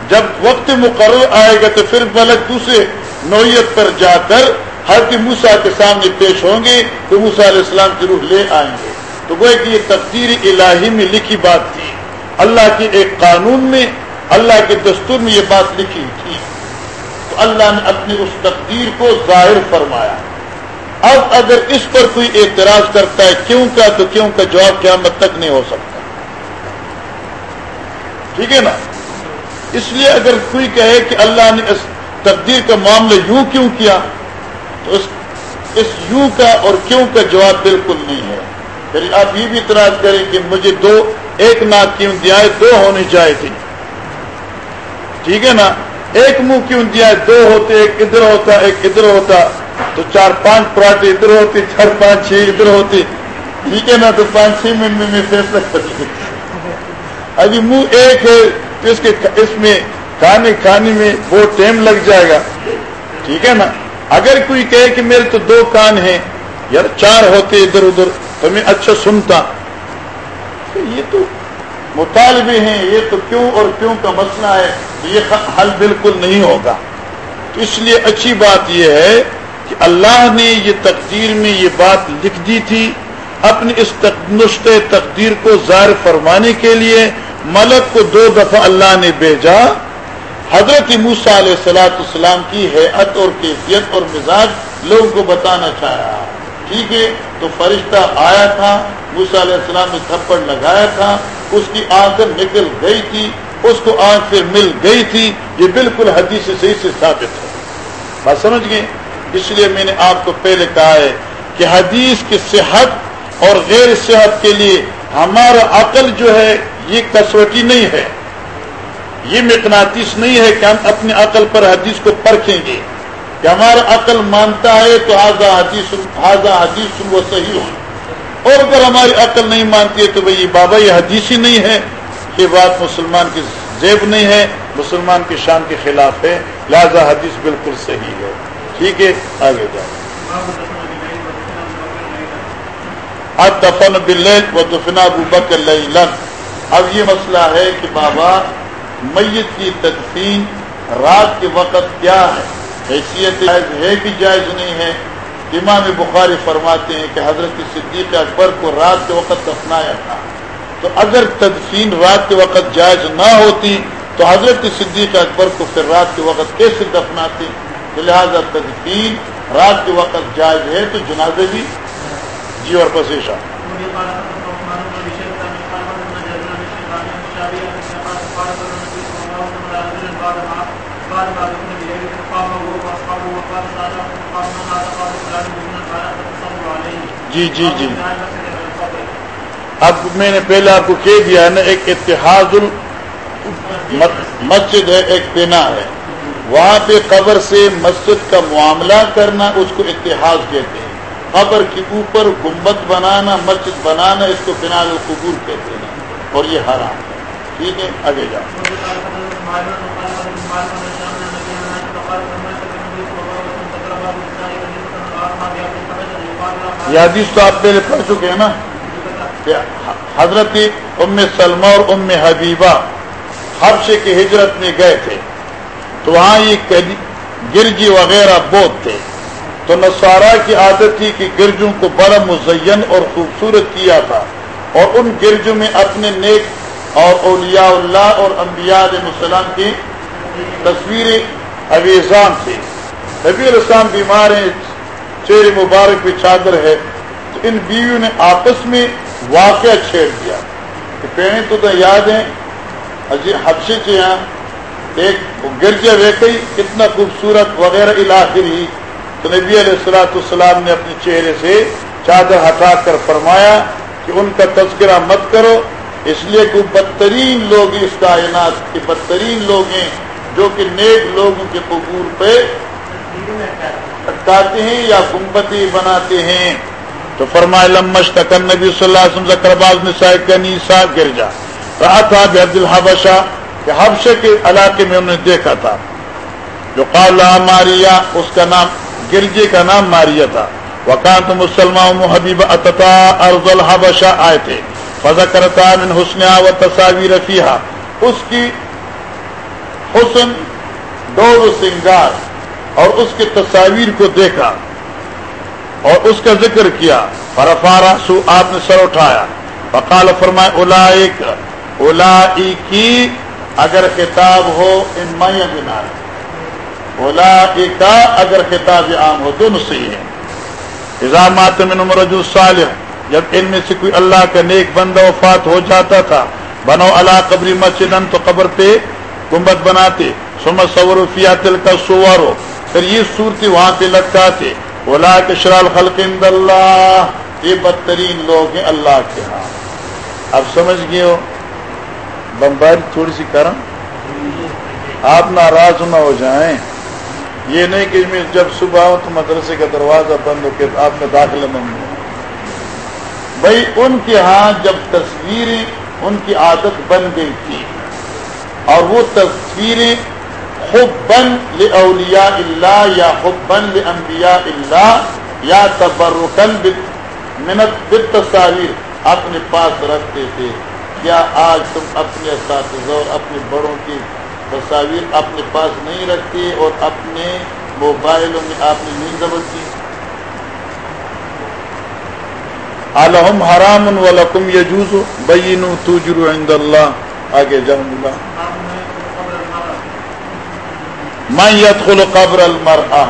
جب وقت مقرر آئے گا تو پھر ملک دوسرے نوعیت پر جا کر حضرت موسا کے سامنے پیش ہوں گے تو موسا علیہ السلام کی روح لے آئیں گے۔ تو وہ کہ یہ تقدیر الہی میں لکھی بات تھی۔ اللہ کے ایک قانون میں، اللہ کے دستور میں یہ بات لکھی تھی۔ تو اللہ نے اپنی اس تقدیر کو ظاہر فرمایا۔ اب اگر اس پر کوئی اعتراض کرتا ہے کیوں کا، تو کیوں کا جواب قیامت تک نہیں ہو سکتا۔ ٹھیک ہے نا؟ اس لیے اگر کوئی کہے کہ اللہ نے اس تقدیر کا معاملہ یوں کیوں کیا، تو اس اس یوں کا اور کیوں کا جواب بالکل نہیں ہے۔ پھر آپ یہ بھی اعتراض کریں کہ مجھے دو، ایک ناک کیوں دیا ہے دو ہونی چاہیے تھی۔ ٹھیک ہے نا؟ ایک منہ کیوں دیا ہے دو ہوتے، ایک ادھر ہوتا، ایک ادھر ہوتا، تو چار پانچ پراٹے ادھر ہوتی چار پانچ چھ ادھر ہوتی ٹھیک ہے نا؟ تو پانچ چھ منٹ میں فیصلہ کر ابھی منہ ایک ہے، اس کے اس میں کھانے کھانے میں بہت ٹائم لگ جائے گا۔ ٹھیک ہے نا؟ اگر کوئی کہے کہ میرے تو دو کان ہیں، یار چار ہوتے ادھر ادھر، تو میں اچھا سنتا۔ یہ تو مطالبے ہیں، یہ تو کیوں اور کیوں کا مسئلہ ہے یہ حل بالکل نہیں ہوگا۔ تو اس لیے اچھی بات یہ ہے کہ اللہ نے یہ تقدیر میں یہ بات لکھ دی تھی اپنی اس نشتے تقدیر کو ظاہر فرمانے کے لیے۔ ملک کو دو دفعہ اللہ نے بھیجا۔ حضرت موسا علیہ السلاۃ السلام کی حیت اور کیفیت اور مزاج لوگوں کو بتانا چاہ رہا۔ ٹھیک ہے، تو فرشتہ آیا تھا موسا علیہ السلام نے تھپڑ لگایا تھا، اس کی آنکھ نکل گئی تھی، اس کو آنکھ پہ مل گئی تھی۔ یہ بالکل حدیث صحیح سے ثابت ہے۔ بات سمجھ گئے؟ اس لیے میں نے آپ کو پہلے کہا ہے کہ حدیث کی صحت اور غیر صحت کے لیے ہمارا عقل جو ہے، یہ کسوٹی نہیں ہے۔ یہ مقناطیس نہیں ہے کہ ہم اپنی عقل پر حدیث کو پرکھیں گے۔ کہ ہمارا عقل مانتا ہے تو حاضہ حدیث حاضہ حدیث وہ صحیح ہو اور اگر ہماری عقل نہیں مانتی ہے تو بھائی بابا، یہ حدیث ہی نہیں ہے۔ یہ بات مسلمان کی زیب نہیں ہے، مسلمان کی شان کے خلاف ہے۔ لہذا حدیث بالکل صحیح ہے۔ ٹھیک ہے، آگے جاؤ۔ اب دفن بل و دفنا ابو بکر اب یہ مسئلہ ہے کہ بابا میت کی تدفین رات کے وقت کیا ہے؟ حیثیت جائز ہے کہ جائز نہیں ہے؟ امام بخاری فرماتے ہیں کہ حضرت صدیق اکبر کو رات کے وقت اپنایا تھا۔ تو اگر تدفین رات کے وقت جائز نہ ہوتی تو حضرت صدیق اکبر کو پھر رات کے وقت کیسے دفناتے؟ لہٰذا تدفین رات کے وقت جائز ہے تو جنازے بھی جی اور پسیشا جی جی جی اب میں نے پہلے آپ کو کہہ دیا نا ایک اتحاد مسجد ہے ایک بنا ہے وہاں پہ قبر سے مسجد کا معاملہ کرنا اس کو اتحاد کہتے ہیں قبر کے اوپر گمبت بنانا، مسجد بنانا، اس کو بنا القبور کہتے ہیں۔ اور یہ حرام ہے۔ ٹھیک ہے، آگے جاؤ۔ یہ حدیث تو آپ پہلے پڑھ چکے ہیں نا؟ حضرت ام سلمہ اور ام حبیبہ حبشے کی ہجرت میں گئے تھے۔ تو وہاں یہ گرجی وغیرہ بہت تھے۔ تو نسوارا کی عادت تھی کہ گرجوں کو بڑا مزین اور خوبصورت کیا تھا اور ان گرجوں میں اپنے نیک اور اولیاء اللہ اور انبیاء علیہ السلام کی تصویریں اویزان تھی نبی السلام بیمار ہیں، چہرے مبارک پہ چادر ہے، تو ان بیویوں نے آپس میں واقعہ چھیڑ دیا۔ کہ پہلے تو تو یاد ہے حبشے کے یہاں ایک گرجا ویکئی کتنا خوبصورت وغیرہ علاقے ہی تو نبی علیہ السلاۃ السلام نے اپنے چہرے سے چادر ہٹا کر فرمایا کہ ان کا تذکرہ مت کرو، اس لیے کہ بدترین لوگ اس کائنات کے، بدترین لوگ ہیں جو کہ نیک لوگوں کے قبور پہ اٹکاتے ہیں یا گمبتی بناتے ہیں۔ تو فرمائے لمش تکن نبی صلی اللہ علیہ وسلم باز نساء کنیسا گرجا رہا تھا بحد الحبشہ کہ حبشے کے علاقے میں انہوں نے دیکھا تھا۔ جو قالا ماریا، اس کا نام گرجے کا نام ماریا تھا۔ وکانت مسلمان حبیب اتتا ارض الحبشہ آئے تھے۔ فضا کرتا من حسن و تصاویر فیحا اس کی حسن دو سنگار اور اس کے تصاویر کو دیکھا اور اس کا ذکر کیا۔ فرفارا سو آپ نے سر اٹھایا۔ فقال، فرمائے اولا اولا کی اگر کتاب ہو، ان بنا اولا کا اگر کتاب عام ہو دونوں صحیح ہے۔ نظامات میں نمر صالح، جب ان میں سے کوئی اللہ کا نیک بندہ وفات ہو جاتا تھا، بنو اللہ قبری مسجد تو قبر پہ گنبد بناتے سمت سور فیا تل کا سوار ہو پھر یہ صورتی وہاں پہ لٹکاتے۔ اولا کے شرال خلق اللہ، یہ بدترین لوگ ہیں اللہ کے ہاں۔ اب سمجھ گئے ہو؟ بمباری تھوڑی سی کرم۔ آپ ناراض نہ ہو جائیں۔ یہ نہیں کہ میں جب صبح آؤں تو مدرسے کا دروازہ بند ہو کے آپ میں داخلہ نہیں بھائی ان کے ہاں جب تصویریں ان کی عادت بن گئی تھی اور وہ تصویریں حبن لأولیاء اللہ یا حبن لانبیاء اللہ یا تبرکن منت بالتصاویر اپنے پاس رکھتے تھے۔ کیا آج تم اپنے اساتذہ اور اپنے بڑوں کی تصاویر اپنے پاس نہیں رکھتے اور اپنے موبائلوں میں آپ نے نہیں زبر کی۔ الحم حرام ولکم یجوز بین تجر عند اللہ۔ آگے جاؤں گا۔ میں یدخل قبر المرا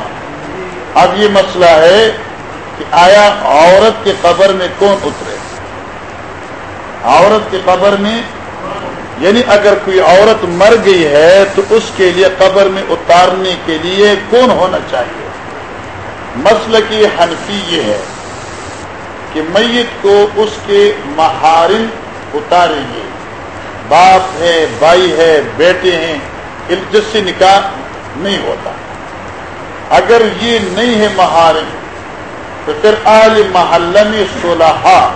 اب یہ مسئلہ ہے کہ آیا عورت کے قبر میں کون اترے۔ عورت کے قبر میں یعنی اگر کوئی عورت مر گئی ہے تو اس کے لیے قبر میں اتارنے کے لیے کون ہونا چاہیے؟ مسئلہ کی حنفی یہ ہے کہ میت کو اس کے محارم اتاریں گے۔ باپ ہے، بھائی ہے، بیٹے ہیں جس سے نکاح نہیں ہوتا۔ اگر یہ نہیں ہے محارم، تو پھر آل محلہ میں صلحہ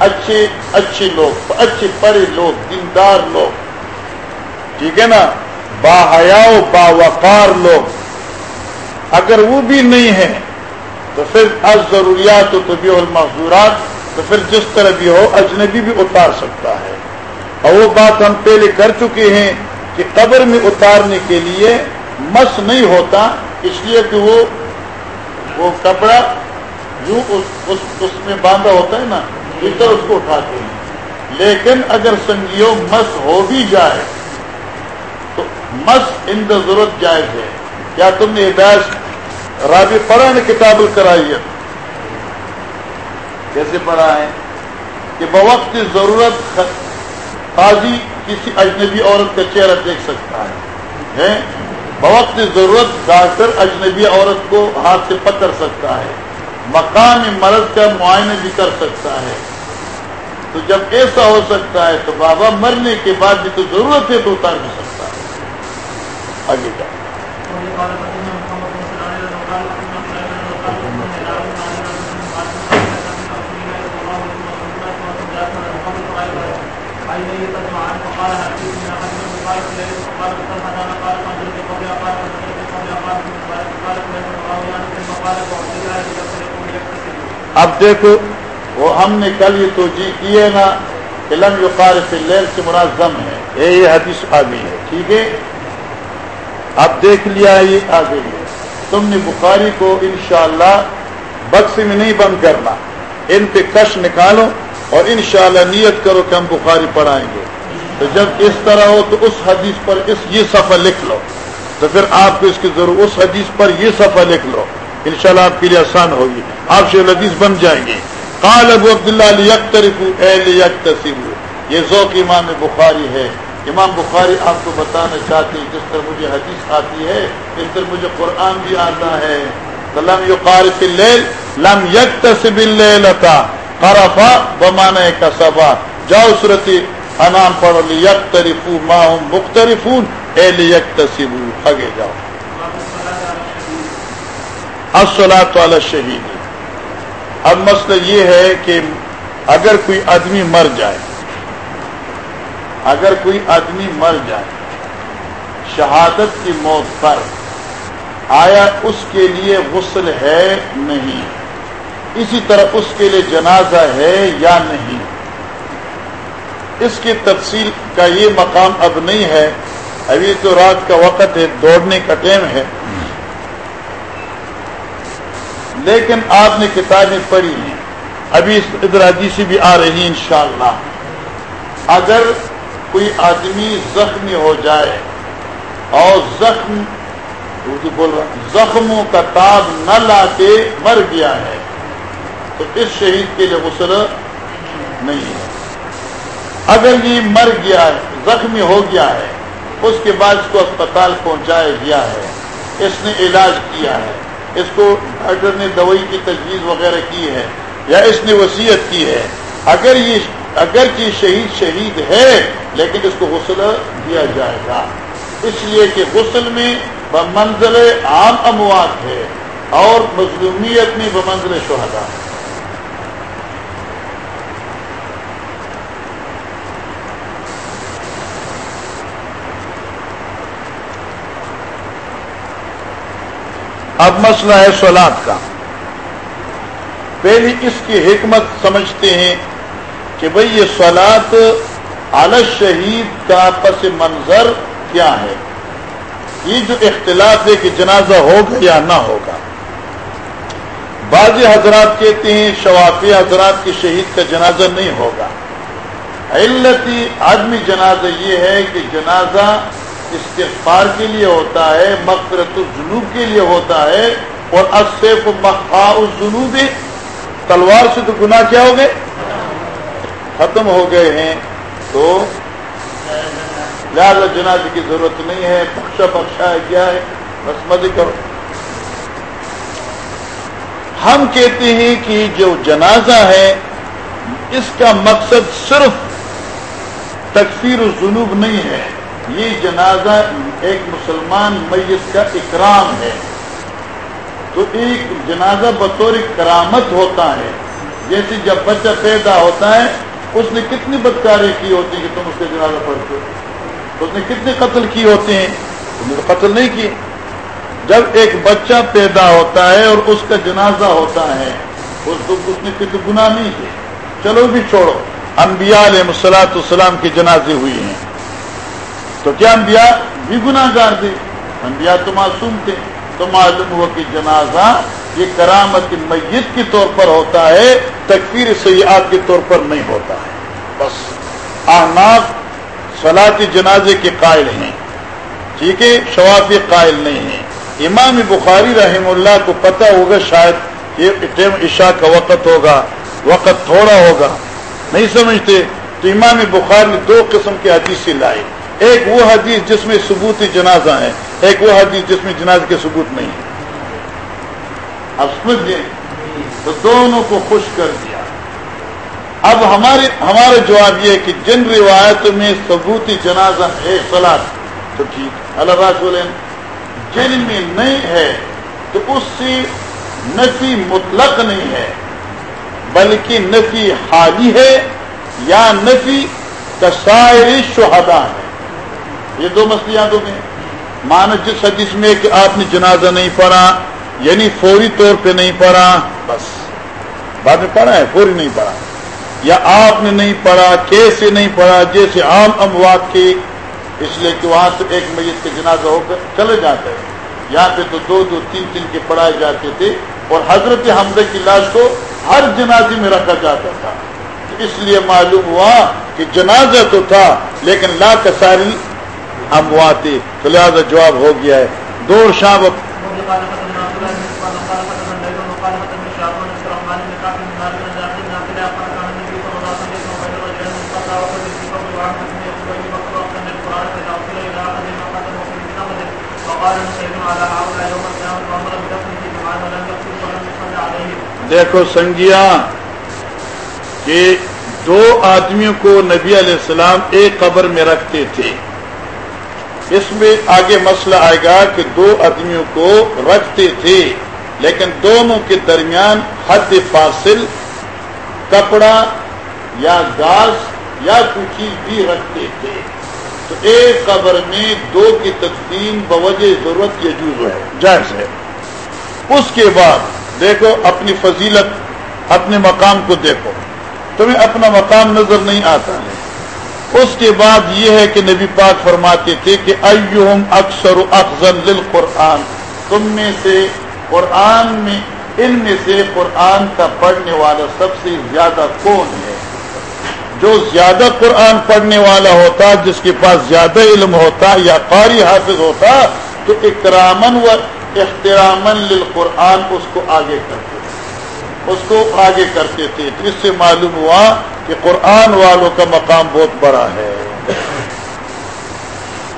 اچھے اچھے لوگ اچھے پڑے لوگ دیندار لوگ۔ ٹھیک ہے نا؟ با حیا با وقار لوگ۔ اگر وہ بھی نہیں ہے تو پھر از ضروریات و طبی المحضورات تو پھر جس طرح بھی ہو اجنبی بھی اتار سکتا ہے۔ اور وہ بات ہم پہلے کر چکے ہیں کہ قبر میں اتارنے کے لیے مس نہیں ہوتا اس لیے کہ وہ وہ کپڑا یوں اس, اس, اس میں باندھا ہوتا ہے نا؟ ادھر اس کو اٹھاتے ہیں۔ لیکن اگر سنگیوں مس ہو بھی جائے، تو مس ان دا ضرورت جائز ہے۔ کیا تم نے ہدایت رابع پڑھا ہے کتاب کرائی ہے کیسے پڑھا ہے کہ بوقت ضرورت قاضی کسی اجنبی عورت کا چہرہ دیکھ سکتا ہے۔ بوقت ضرورت ڈاکٹر اجنبی عورت کو ہاتھ سے پکڑ سکتا ہے۔ مقام مرض کا معائنہ بھی کر سکتا ہے۔ تو جب ایسا ہو سکتا ہے تو بابا مرنے کے بعد بھی تو ضرورت ہے تو اتار بھی سکتا ہے۔ آگے جا اب دیکھو وہ ہم نے کل یہ توجہ کی ہے نا علم یقار لیل سے مناظم ہے۔ یہ حدیث آ گئی ہے۔ ٹھیک ہے؟ اب دیکھ لیا یہ آ گئی ہے۔ تم نے بخاری کو انشاءاللہ اللہ بکس میں نہیں بند کرنا۔ ان پہ کش نکالو اور انشاءاللہ نیت کرو کہ ہم بخاری پڑھائیں گے۔ تو جب اس طرح ہو تو اس حدیث پر اس یہ صفحہ لکھ لو۔ تو پھر آپ کو اس کی ضرورت اس حدیث پر یہ صفحہ لکھ لو۔ انشاءاللہ آپ کے لیے آسان ہوگی۔ آپ شیخ الحدیث بن جائیں گے۔ قال ابو عبداللہ یہ ذوق امام بخاری ہے۔ امام بخاری آپ کو بتانا چاہتے ہیں، جس طرح مجھے حدیث آتی ہے، اس طرح مجھے قرآن بھی آتا ہے۔ لم یقارف اللیل، لم یکتسب اللیلتا قرفا بمانے کا سبا جاؤ صورتی انام پڑھو لیکترفو ما هم مختلفون اے لیکتسبو آگے جاؤ۔ الصلاۃ والا شہید اب مسئلہ یہ ہے کہ اگر کوئی آدمی مر جائے، اگر کوئی آدمی مر جائے، شہادت کی موت پر آیا اس کے لیے غسل ہے نہیں، اسی طرح اس کے لیے جنازہ ہے یا نہیں؟ اس کی تفصیل کا یہ مقام اب نہیں ہے، ابھی تو رات کا وقت ہے، دوڑنے کا ٹائم ہے۔ لیکن آپ نے کتابیں پڑھی ہیں۔ ابھی ادھر حدیثی بھی آ رہی ہیں انشاءاللہ۔ اگر کوئی آدمی زخمی ہو جائے اور زخم بول رہا، زخموں کا تاب نہ لا کے مر گیا ہے، تو اس شہید کے لیے غسل نہیں ہے۔ اگر یہ مر گیا ہے، زخمی ہو گیا ہے، اس کے بعد اس کو اسپتال پہنچایا گیا ہے۔ اس نے علاج کیا ہے۔ اس کو ڈاکٹر نے دوائی کی تجویز وغیرہ کی ہے یا اس نے وصیت کی ہے، اگر یہ اگر کہ شہید شہید ہے، لیکن اس کو غسل دیا جائے گا۔ اس لیے کہ غسل میں بمنزل عام اموات ہے اور مظلومیت میں بمنزل شہدا ہے اب مسئلہ ہے سولاد کا۔ پہلی اس کی حکمت سمجھتے ہیں کہ بھئی یہ سولاد اعلی شہید کا پس منظر کیا ہے۔ یہ جو اختلاف ہے کہ جنازہ ہوگا یا نہ ہوگا۔ بعض حضرات کہتے ہیں شوافی حضرات کی شہید کا جنازہ نہیں ہوگا۔ علتی آدمی جنازہ یہ ہے کہ جنازہ استغفار کے لیے ہوتا ہے، مغفرت الجنوب کے لیے ہوتا ہے، اور اصف مخا الجنوب تلوار سے تو گناہ کیا ہو گئے؟ ختم ہو گئے ہیں۔ تو لہٰذا جناز کی ضرورت نہیں ہے، بخشا بخشا ہے، کیا ہے؟ بس مد کرو۔ ہم کہتے ہیں کہ جو جنازہ ہے، اس کا مقصد صرف تکفیر الجنوب نہیں ہے۔ یہ جنازہ ایک مسلمان میت کا اکرام ہے۔ تو ایک جنازہ بطور کرامت ہوتا ہے۔ جیسے جب بچہ پیدا ہوتا ہے، اس نے کتنی بدکاری کی ہوتی ہے کہ تم اس کے جنازہ پڑھتے ہو اس نے کتنے قتل کی ہوتے ہیں۔ تم نے قتل نہیں کیے جب ایک بچہ پیدا ہوتا ہے اور اس کا جنازہ ہوتا ہے، اس اس نے کتنے گناہ نہیں کیے۔ چلو بھی چھوڑو۔ انبیاء علیہ مسلاط السلام کی جنازے ہوئی ہیں۔ تو کیا انبیاء بھی گناہ گار تھے؟ انبیاء تو معصوم تھے۔ تو معلوم ہوا کہ جنازہ یہ کرامت میت کے طور پر ہوتا ہے، تکفیر سیاحت کے طور پر نہیں ہوتا ہے۔ بس احناف صلاحی جنازے کے قائل ہیں۔ ٹھیک ہے، شوافی قائل نہیں ہے امام بخاری رحم اللہ کو پتہ ہوگا شاید یہ عشاء کا وقت ہوگا، وقت تھوڑا ہوگا۔ نہیں سمجھتے؟ تو امام بخاری نے دو قسم کے حدیث لائے۔ ایک وہ حدیث جس میں ثبوت جنازہ ہے ایک وہ حدیث جس میں جناز کے ثبوت نہیں ہے اب سمجھ تو دونوں کو خوش کر دیا۔ اب ہمارے ہمارا جواب یہ ہے کہ جن روایتوں میں ثبوتی جنازہ ہے سلاد تو ٹھیک۔ اللہ رسول جن میں نہیں ہے، تو اس سے نفی مطلق نہیں ہے، بلکہ نفی حالی ہے یا نفی کسائر شہدا ہے۔ یہ دو مسئلے یادوں میں مان جس حدیث میں کہ آپ نے جنازہ نہیں پڑھا یعنی فوری طور پہ نہیں پڑھا، بس۔ بعد میں پڑھا ہے، فوری نہیں پڑھا۔ یا آپ نے نہیں پڑھا، کیسے نہیں پڑھا، جیسے عام اموات کے۔ اس لیے کہ وہاں سے ایک میت کا جنازہ ہو کر چلے جاتے ہیں یہاں پہ تو دو دو تین تین کے پڑھائے جاتے تھے۔ اور حضرت حمزہ کی لاش کو ہر جنازے میں رکھا جاتا تھا۔ اس لیے معلوم ہوا کہ جنازہ تو تھا، لیکن لا کساری اموات تو لہٰذا جواب ہو گیا ہے۔ دور شام دیکھو سنگیا، کہ دو آدمیوں کو نبی علیہ السلام ایک قبر میں رکھتے تھے۔ اس میں آگے مسئلہ آئے گا کہ دو آدمیوں کو رکھتے تھے، لیکن دونوں کے درمیان حد فاصل کپڑا یا گاس یا کچھ چیز بھی رکھتے تھے۔ تو ایک قبر میں دو کی تقسیم بوجہ ضرورت یجوز ہے؟ جائز ہے۔ اس کے بعد دیکھو اپنی فضیلت، اپنے مقام کو دیکھو۔ تمہیں اپنا مقام نظر نہیں آتا۔ ہے اس کے بعد یہ ہے کہ نبی پاک فرماتے تھے کہ ایہم اکثر افضل للقرآن، تم میں سے قرآن میں، ان میں سے قرآن کا پڑھنے والا سب سے زیادہ کون ہے؟ جو زیادہ قرآن پڑھنے والا ہوتا، جس کے پاس زیادہ علم ہوتا یا قاری حافظ ہوتا، تو اکرامن و احترامن للقرآن اس کو آگے کرتے اس کو آگے کرتے تھے۔ تو اس سے معلوم ہوا کہ قرآن والوں کا مقام بہت بڑا ہے۔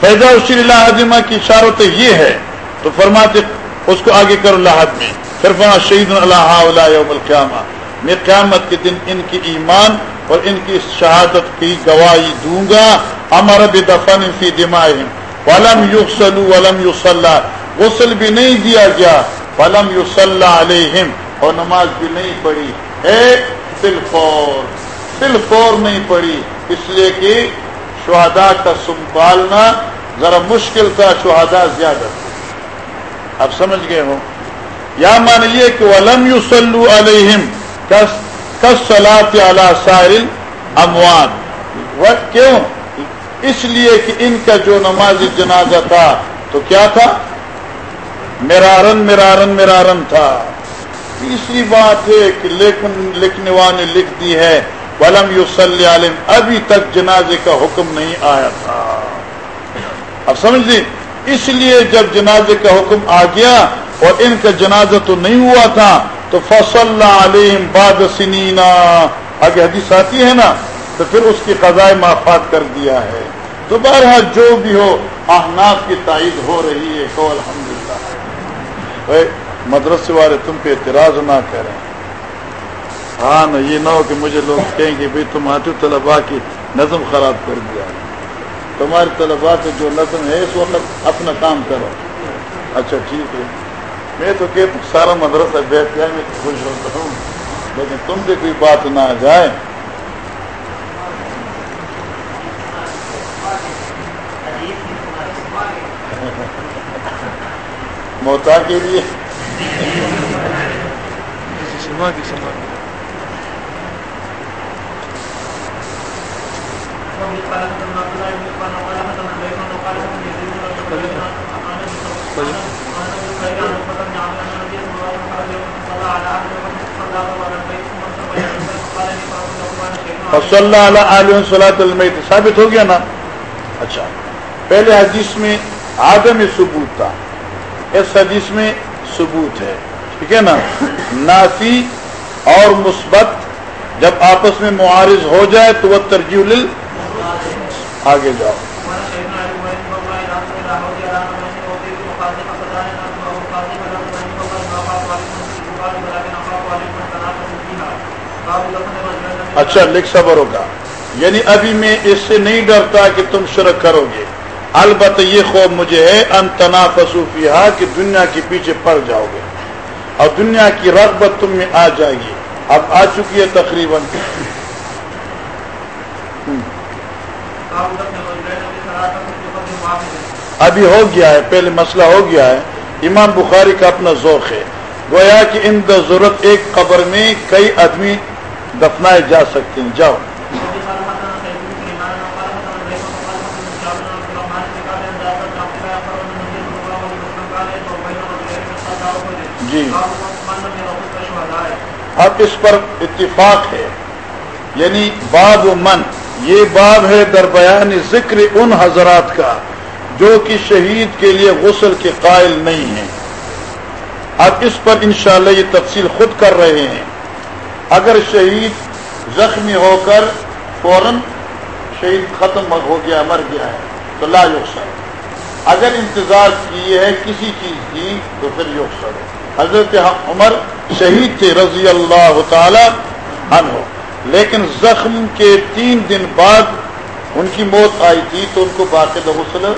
فیضا شری اللہ عظمہ کی اشارت یہ ہے، تو فرماتے اس کو آگے کرو لاہد میں۔ پھر شہید اللہ یوم القیامہ میں قیامت کے دن ان کی ایمان اور ان کی شہادت کی گواہی دوں گا۔ امر بدفن فی دمائہم ولم یغسلوا ولم یصلى غسل بھی نہیں دیا گیا۔ ولم یصلى علیہم اور نماز بھی نہیں پڑھی۔ ہے فل فور فل فور نہیں پڑھی۔ اس لیے کہ شہدا کا سنبھالنا ذرا مشکل تھا شہدا زیادہ تھا اب سمجھ گئے ہو یا مان لیے کہ ولم یو سلو علیہم کس سلاط اعلی سائل اموات کیوں؟ اس لیے کہ ان کا جو نماز جنازہ تھا تو کیا تھا؟ مرارن مرارن مرارن تھا۔ تیسری بات ہے کہ لیکن لکھنے والے لکھ دی ہے، ولم یو عالم ابھی تک جنازے کا حکم نہیں آیا تھا۔ اب سمجھ لی اس لیے جب جنازے کا حکم آ گیا اور ان کا جنازہ تو نہیں ہوا تھا، تو فصل علیم باد سنینا۔ آگے حدیث آتی ہے نا، تو پھر اس کی قضائے معافات کر دیا ہے۔ تو دوبارہ جو بھی ہو، احناف کی تائید ہو رہی ہے، تو الحمد للہ مدرسے والے تم پہ اعتراض نہ کریں۔ ہاں نا یہ نہ ہو کہ مجھے لوگ کہیں گے بھائی تم آتے طلبا کی نظم خراب کر دیا۔ تمہاری طلبا سے جو نظم ہے، اس وقت اپنا کام کرو۔ اچھا ٹھیک ہے۔ میں تو کہ سارا مدرسہ بیٹھ جائے میں خوش ہوتا ہوں۔ لیکن تم سے کوئی بات نہ آ جائے۔ موتا کے لیے۔ صلاحت المیت ثابت ہو گیا نا؟ اچھا. پہلے حدیث میں آدم ثبوت تھا. اس حدیث میں ثبوت ہے۔ ٹھیک ہے نا؟ نافی اور مثبت جب آپس میں معارض ہو جائے تو وہ ترجیح آگے جاؤ۔ اچھا لکھ صبر ہوگا یعنی ابھی میں اس سے نہیں ڈرتا کہ تم شرک کرو گے۔ البتہ یہ خوف مجھے ہے، ان تنا کہ دنیا کے پیچھے پڑ جاؤ گے۔ اور دنیا کی رغبت تم میں آ جائے گی۔ اب آ چکی ہے تقریباً۔ ابھی ہو گیا ہے، پہلے مسئلہ ہو گیا ہے۔ امام بخاری کا اپنا ذوق ہے۔ گویا کہ ان ضرورت ایک قبر میں کئی آدمی دفنائے جا سکتے ہیں۔ جاؤ۔ جی۔ اب اس پر اتفاق ہے۔ یعنی باب من، یہ باب ہے در بیان ذکر ان حضرات کا جو کہ شہید کے لیے غسل کے قائل نہیں ہیں۔ اب اس پر انشاءاللہ یہ تفصیل خود کر رہے ہیں۔ اگر شہید زخمی ہو کر فوراً شہید ختم ہو گیا، مر گیا ہے، تو لا یوسر اگر انتظار کی ہے کسی چیز کی، تو پھر یوسر حضرت عمر شہید تھے رضی اللہ تعالی عنہ۔ لیکن زخم کے تین دن بعد ان کی موت آئی تھی تو ان کو باقی غسل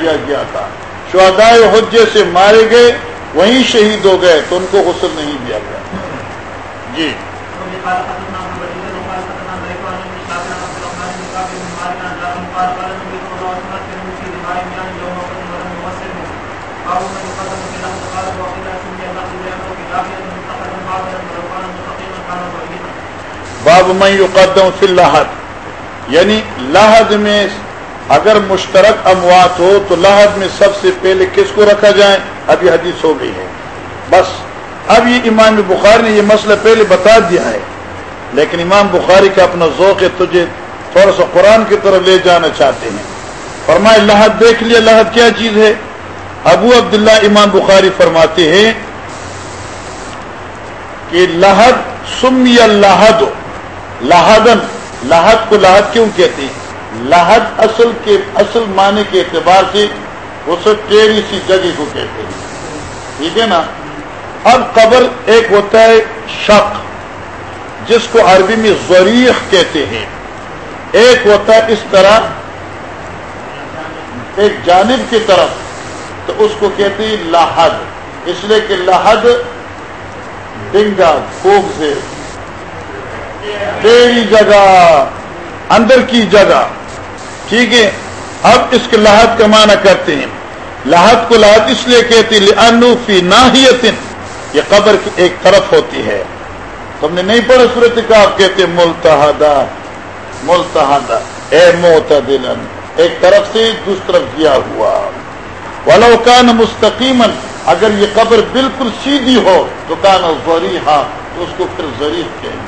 دیا گیا تھا۔ شہدائے حجے سے مارے گئے، وہیں شہید ہو گئے تو ان کو غسل نہیں دیا گیا۔ جی۔ باب میں یقدم فی الحد یعنی لحد میں اگر مشترک اموات ہو تو لحد میں سب سے پہلے کس کو رکھا جائے؟ ابھی حدیث ہو گئی ہے۔ بس، اب یہ امام بخاری نے یہ مسئلہ پہلے بتا دیا ہے۔ لیکن امام بخاری کا اپنا ذوق ہے تجھے تھوڑا سا قرآن کی طرف لے جانا چاہتے ہیں۔ فرمائے لحد دیکھ لیا لحد کیا چیز ہے؟ ابو عبداللہ امام بخاری فرماتے ہیں کہ لحد سمی لہد لہدن، لہد کو لہد کیوں کہتے ہیں؟ لہد اصل کے، اصل معنی کے اعتبار سے اس ٹیڑھی سی جگہ کو کہتے ہیں۔ ٹھیک ہے نا؟ اب قبر ایک ہوتا ہے شک جس کو عربی میں ضریح کہتے ہیں۔ ایک ہوتا ہے اس طرح، ایک جانب کی طرف، تو اس کو کہتے ہیں لاہد اس لیے کہ لاہد ڈنگا پھوک سے تیری جگہ، اندر کی جگہ۔ ٹھیک ہے؟ اب اس کے لاہد کا معنی کرتے ہیں۔ لاہد کو لاہد اس لیے کہتے ہیں ناہیت یہ قبر کی ایک طرف ہوتی ہے۔ تم نے نہیں پڑھا صورت کا آپ کہتے ملتحدہ ملتحدہ۔ اے معتدل ایک طرف سے دوسری طرف کیا ہوا۔ ولو کان مستقیم اگر یہ قبر بالکل سیدھی ہو، تو کان ضری تو اس کو پھر ضریف کہیں۔ گے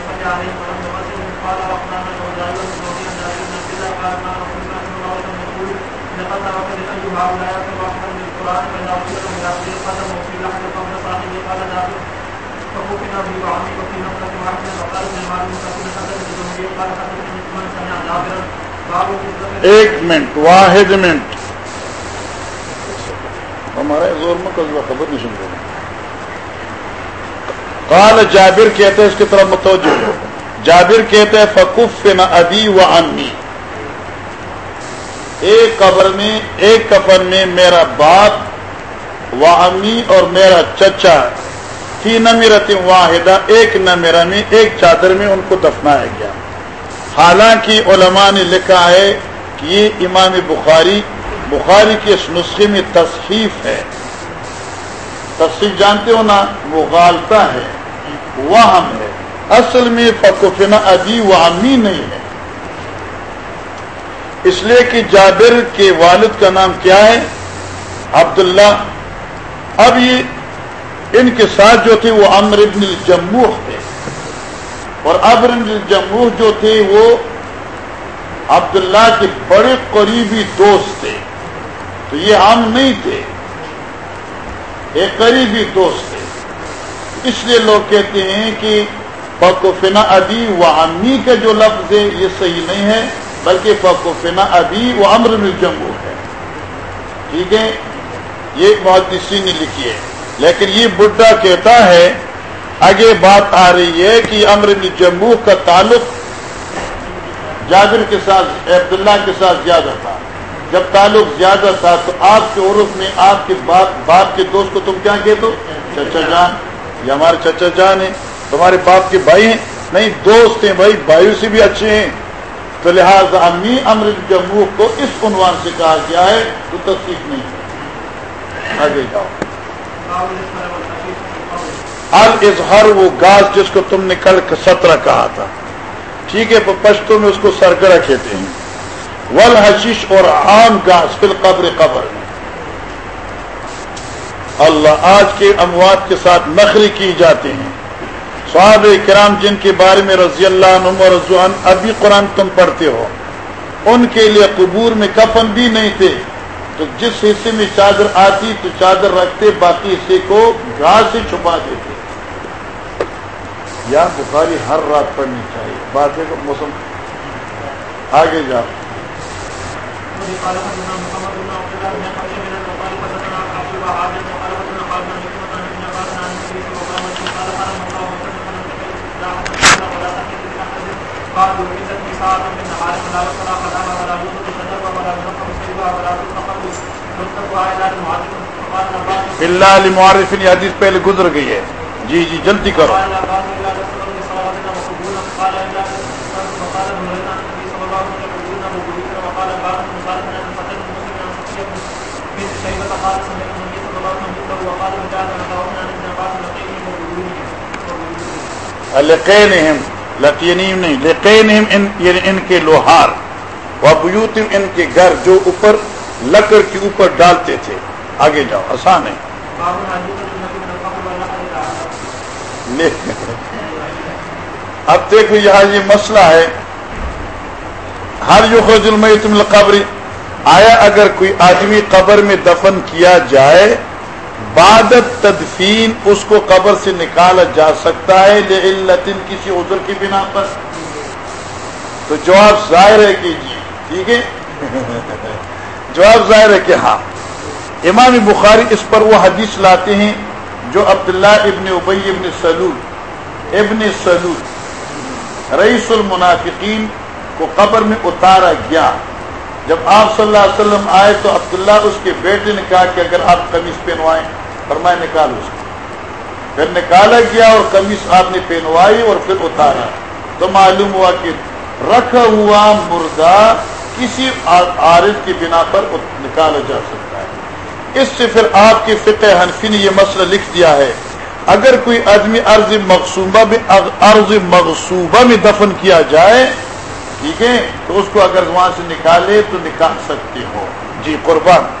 ایک منٹ واحد منٹ ہمارے زور میں کبھی خبر نہیں سن رہے قال جابر کہتے اس کی طرف متوجہ جابر کہتے ہیں فکف نہ ابی و امی ایک قبر میں، ایک کفن میں میرا باپ و امی اور میرا چچا تھی نمیرت واحدہ، ایک نمیرا میں، ایک چادر میں ان کو دفنایا گیا۔ حالانکہ علماء نے لکھا ہے کہ یہ امام بخاری بخاری کے اس نسخے میں تصحیف ہے۔ تصحیف جانتے ہو نا، وہ غالتا ہے۔ وہم ہے اصل میں فکوفنا ابھی و امی نہیں ہے۔ اس لیے کہ جابر کے والد کا نام کیا ہے؟ عبداللہ۔ اب یہ ان کے ساتھ جو تھے وہ امر ابن الجموح تھے۔ اور امر ابن الجموح جو تھے وہ عبداللہ کے بڑے قریبی دوست تھے۔ تو یہ عام نہیں تھے۔ ایک قریبی دوست تھے۔ اس لیے لوگ کہتے ہیں کہ فنا ابی و امی کا جو لفظ ہے، یہ صحیح نہیں ہے، بلکہ فنا ابی و امر الجمو ہے۔ ٹھیک ہے؟ یہ بہت نے لکھی ہے۔ لیکن یہ بڈھا کہتا ہے، آگے بات آ رہی ہے کہ امر جموں کا تعلق جابر کے ساتھ، عبداللہ کے ساتھ زیادہ تھا۔ جب تعلق زیادہ تھا تو آپ کے عرف میں آپ کے باپ باپ کے دوست کو تم کیا کہتے ہو؟ چچا جان۔ یہ ہمارے چچا جان ہیں، تمہارے باپ کے بھائی ہیں، نہیں، دوست ہیں بھائی، بھائیوں سے بھی اچھے ہیں۔ تو لہٰذا امی امر جموں کو اس عنوان سے کہا گیا ہے، تو تصدیق نہیں۔ ہے آگے جاؤ۔ اظہر وہ گاس جس کو تم نے کل سترہ کہا تھا۔ ٹھیک ہے پشتوں میں اس کو سرگرہ کہتے ہیں۔ ول حشیش اور عام گاس فل قبر قبر۔ اللہ آج کے اموات کے ساتھ نخری کی جاتے ہیں۔ صحاب کرام جن کے بارے میں رضی اللہ عنہ رضوان ابھی قرآن تم پڑھتے ہو۔ ان کے لیے قبور میں کفن بھی نہیں تھے۔ تو جس حصے میں چادر آتی، تو چادر رکھتے، باقی حصے کو گھاس سے چھپا دیتے۔ یا بخاری ہر رات پڑھنی چاہیے۔ بات ہے موسم، آگے جا اللہ معرف حدیث پہلے گزر گئی ہے جی جی جلدی کرو لقینیم نہیں، لقینہم ان یعنی ان کے لوہار، و بیوتم ان کے گھر جو اوپر لکڑ کے اوپر ڈالتے تھے۔ آگے جاؤ، آسان ہے۔ اب دیکھو، یہاں یہ مسئلہ ہے۔ ہر جو خرج المیت من القبر۔ آیا اگر کوئی آدمی قبر میں دفن کیا جائے بعد تدفین اس کو قبر سے نکالا جا سکتا ہے لعلتن کسی عذر کی بنا پر۔ تو جواب ظاہر ہے کہ جی ٹھیک ہے؟ جواب ظاہر ہے کہ ہاں۔ امام بخاری اس پر وہ حدیث لاتے ہیں جو عبداللہ ابن ابی ابن سلول ابن سلول، رئیس المنافقین کو قبر میں اتارا گیا۔ جب آپ صلی اللہ علیہ وسلم آئے تو عبداللہ اس کے بیٹے نے کہا کہ اگر آپ قمیص پہنوائیں۔ فرمائے نکال اس کو۔ پھر نکالا گیا اور قمیص آپ نے پہنوائی اور پھر اتارا۔ تو معلوم ہوا کہ رکھا ہوا مردہ کسی عارض کی بنا پر نکالا جا سکتا ہے۔ اس سے پھر آپ کی فقہ حنفی نے یہ مسئلہ لکھ دیا ہے۔ اگر کوئی آدمی عرض مقصوبہ میں عرض مقصوبہ میں دفن کیا جائے، ٹھیک ہے، تو اس کو اگر وہاں سے نکالے تو نکال سکتے ہو۔ جی قربان۔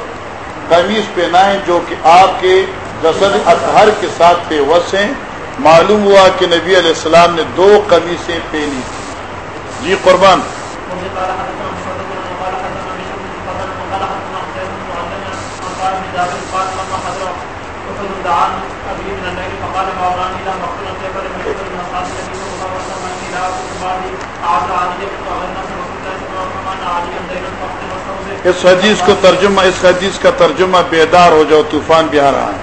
قمیص پہنائیں جو کہ آپ کے جسد اطہر کے ساتھ پیوس ہیں۔ معلوم ہوا کہ نبی علیہ السلام نے دو قمیصیں پہنی تھی جی قربان۔ اس حدیث کو ترجمہ اس حدیث کا ترجمہ بیدار ہو جاؤ، طوفان بھی آ رہا ہے۔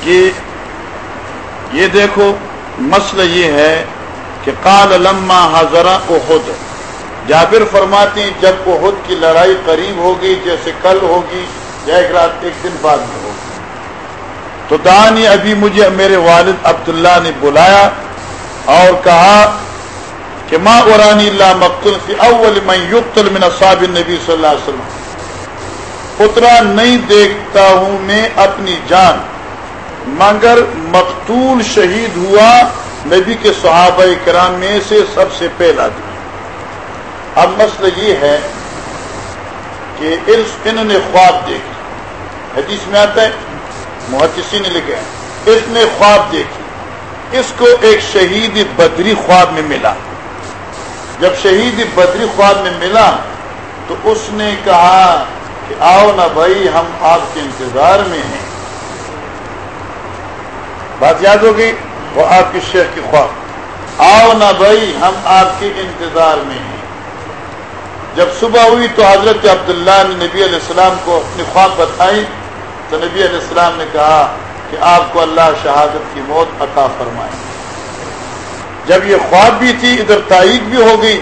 کہ یہ دیکھو، مسئلہ یہ ہے کہ قال لما حضرہ احد۔ جابر فرماتے ہیں، جب احد کی لڑائی قریب ہوگی، جیسے کل ہوگی، یا ایک رات، ایک دن بعد میں ہوگی۔ تو دانی ابھی مجھے میرے والد عبداللہ نے بلایا اور کہا کہ ما اورانی اللہ مقتل فی اول من یقتل من اصحاب النبی صلی اللہ علیہ وسلم۔ اترا نہیں دیکھتا ہوں میں اپنی جان، مگر مقتول شہید ہوا نبی کے صحابہ کرام میں سے سب سے پہلا دیا اب مسئلہ یہ ہے کہ انہوں نے خواب دیکھی حدیث میں آتا ہے محتسی نے لکھا ہے، اس نے خواب دیکھی اس کو ایک شہید بدری خواب میں ملا۔ جب شہید بدری خواب میں ملا تو اس نے کہا کہ آؤ نا بھائی، ہم آپ کے انتظار میں ہیں۔ بات یاد ہوگی وہ آپ کے شیخ کی خواب۔ آؤ نا بھائی، ہم آپ کے انتظار میں ہیں۔ جب صبح ہوئی تو حضرت عبداللہ نے نبی علیہ السلام کو اپنی خواب بتائی۔ تو نبی علیہ السلام نے کہا کہ آپ کو اللہ شہادت کی موت عطا فرمائے۔ جب یہ خواب بھی تھی، ادھر تائید بھی ہو گئی،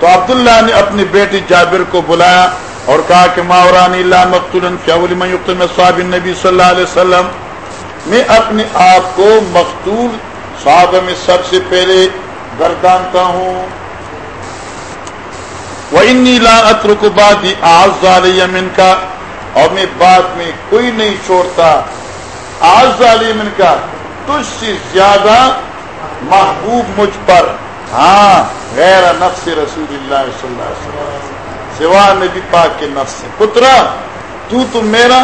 تو عبداللہ نے اپنی بیٹی جابر کو بلایا اور کہا کہ ماورانی اللہ مقتول میں صحاب نبی صلی اللہ علیہ وسلم، میں اپنے آپ کو مقتول صحاب میں سب سے پہلے گردانتا ہوں۔ وہ ان نیلا اطر کو بات ہی آز یمن کا اور میں بعد میں کوئی نہیں چھوڑتا۔ آز یمن کا تجھ سے زیادہ محبوب مجھ پر. ہاں غیر نفس رسول اللہ صلی اللہ علیہ وسلم. سوا نبی پاک کے نفس سے. پترا، تو تو میرا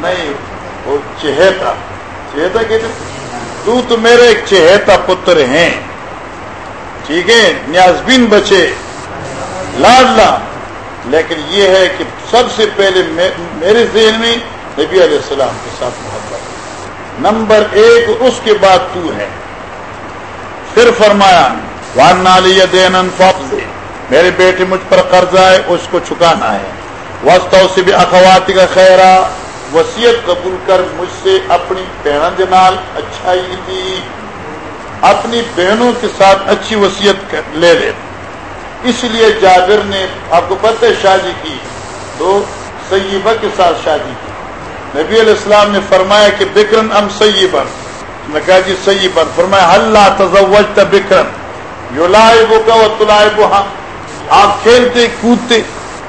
نہیں، وہ چہتا چہتا کہتے تو تو میرے ایک چہتا پتر ہیں. ٹھیک ہے، نیازبین بچے. لاڈلا لیکن یہ ہے کہ سب سے پہلے میرے ذہن میں نبی علیہ السلام کے ساتھ محبت. نمبر ایک اس کے بعد تو ہے۔ پھر فرمایا وان نالی دین فوق میرے بیٹے مجھ پر قرض آئے، اس کو چکانا ہے۔ وسطہ سے بھی اخواتی کا خیرا وسیعت قبول کر مجھ سے اپنی بہنوں کے نال اچھائی دی اپنی بہنوں کے ساتھ اچھی وسیعت لے لے۔ اس لیے جابر نے آپ کو پتہ شادی کی، تو سیبہ کے ساتھ شادی کی۔ نبی علیہ السلام نے فرمایا کہ بکرن ام سیبن۔ نے کہا جی سیبن۔ فرمایا، اللہ تزوجت بکرن۔ یو لائب کا و ہاں آپ کھیلتے، کودتے۔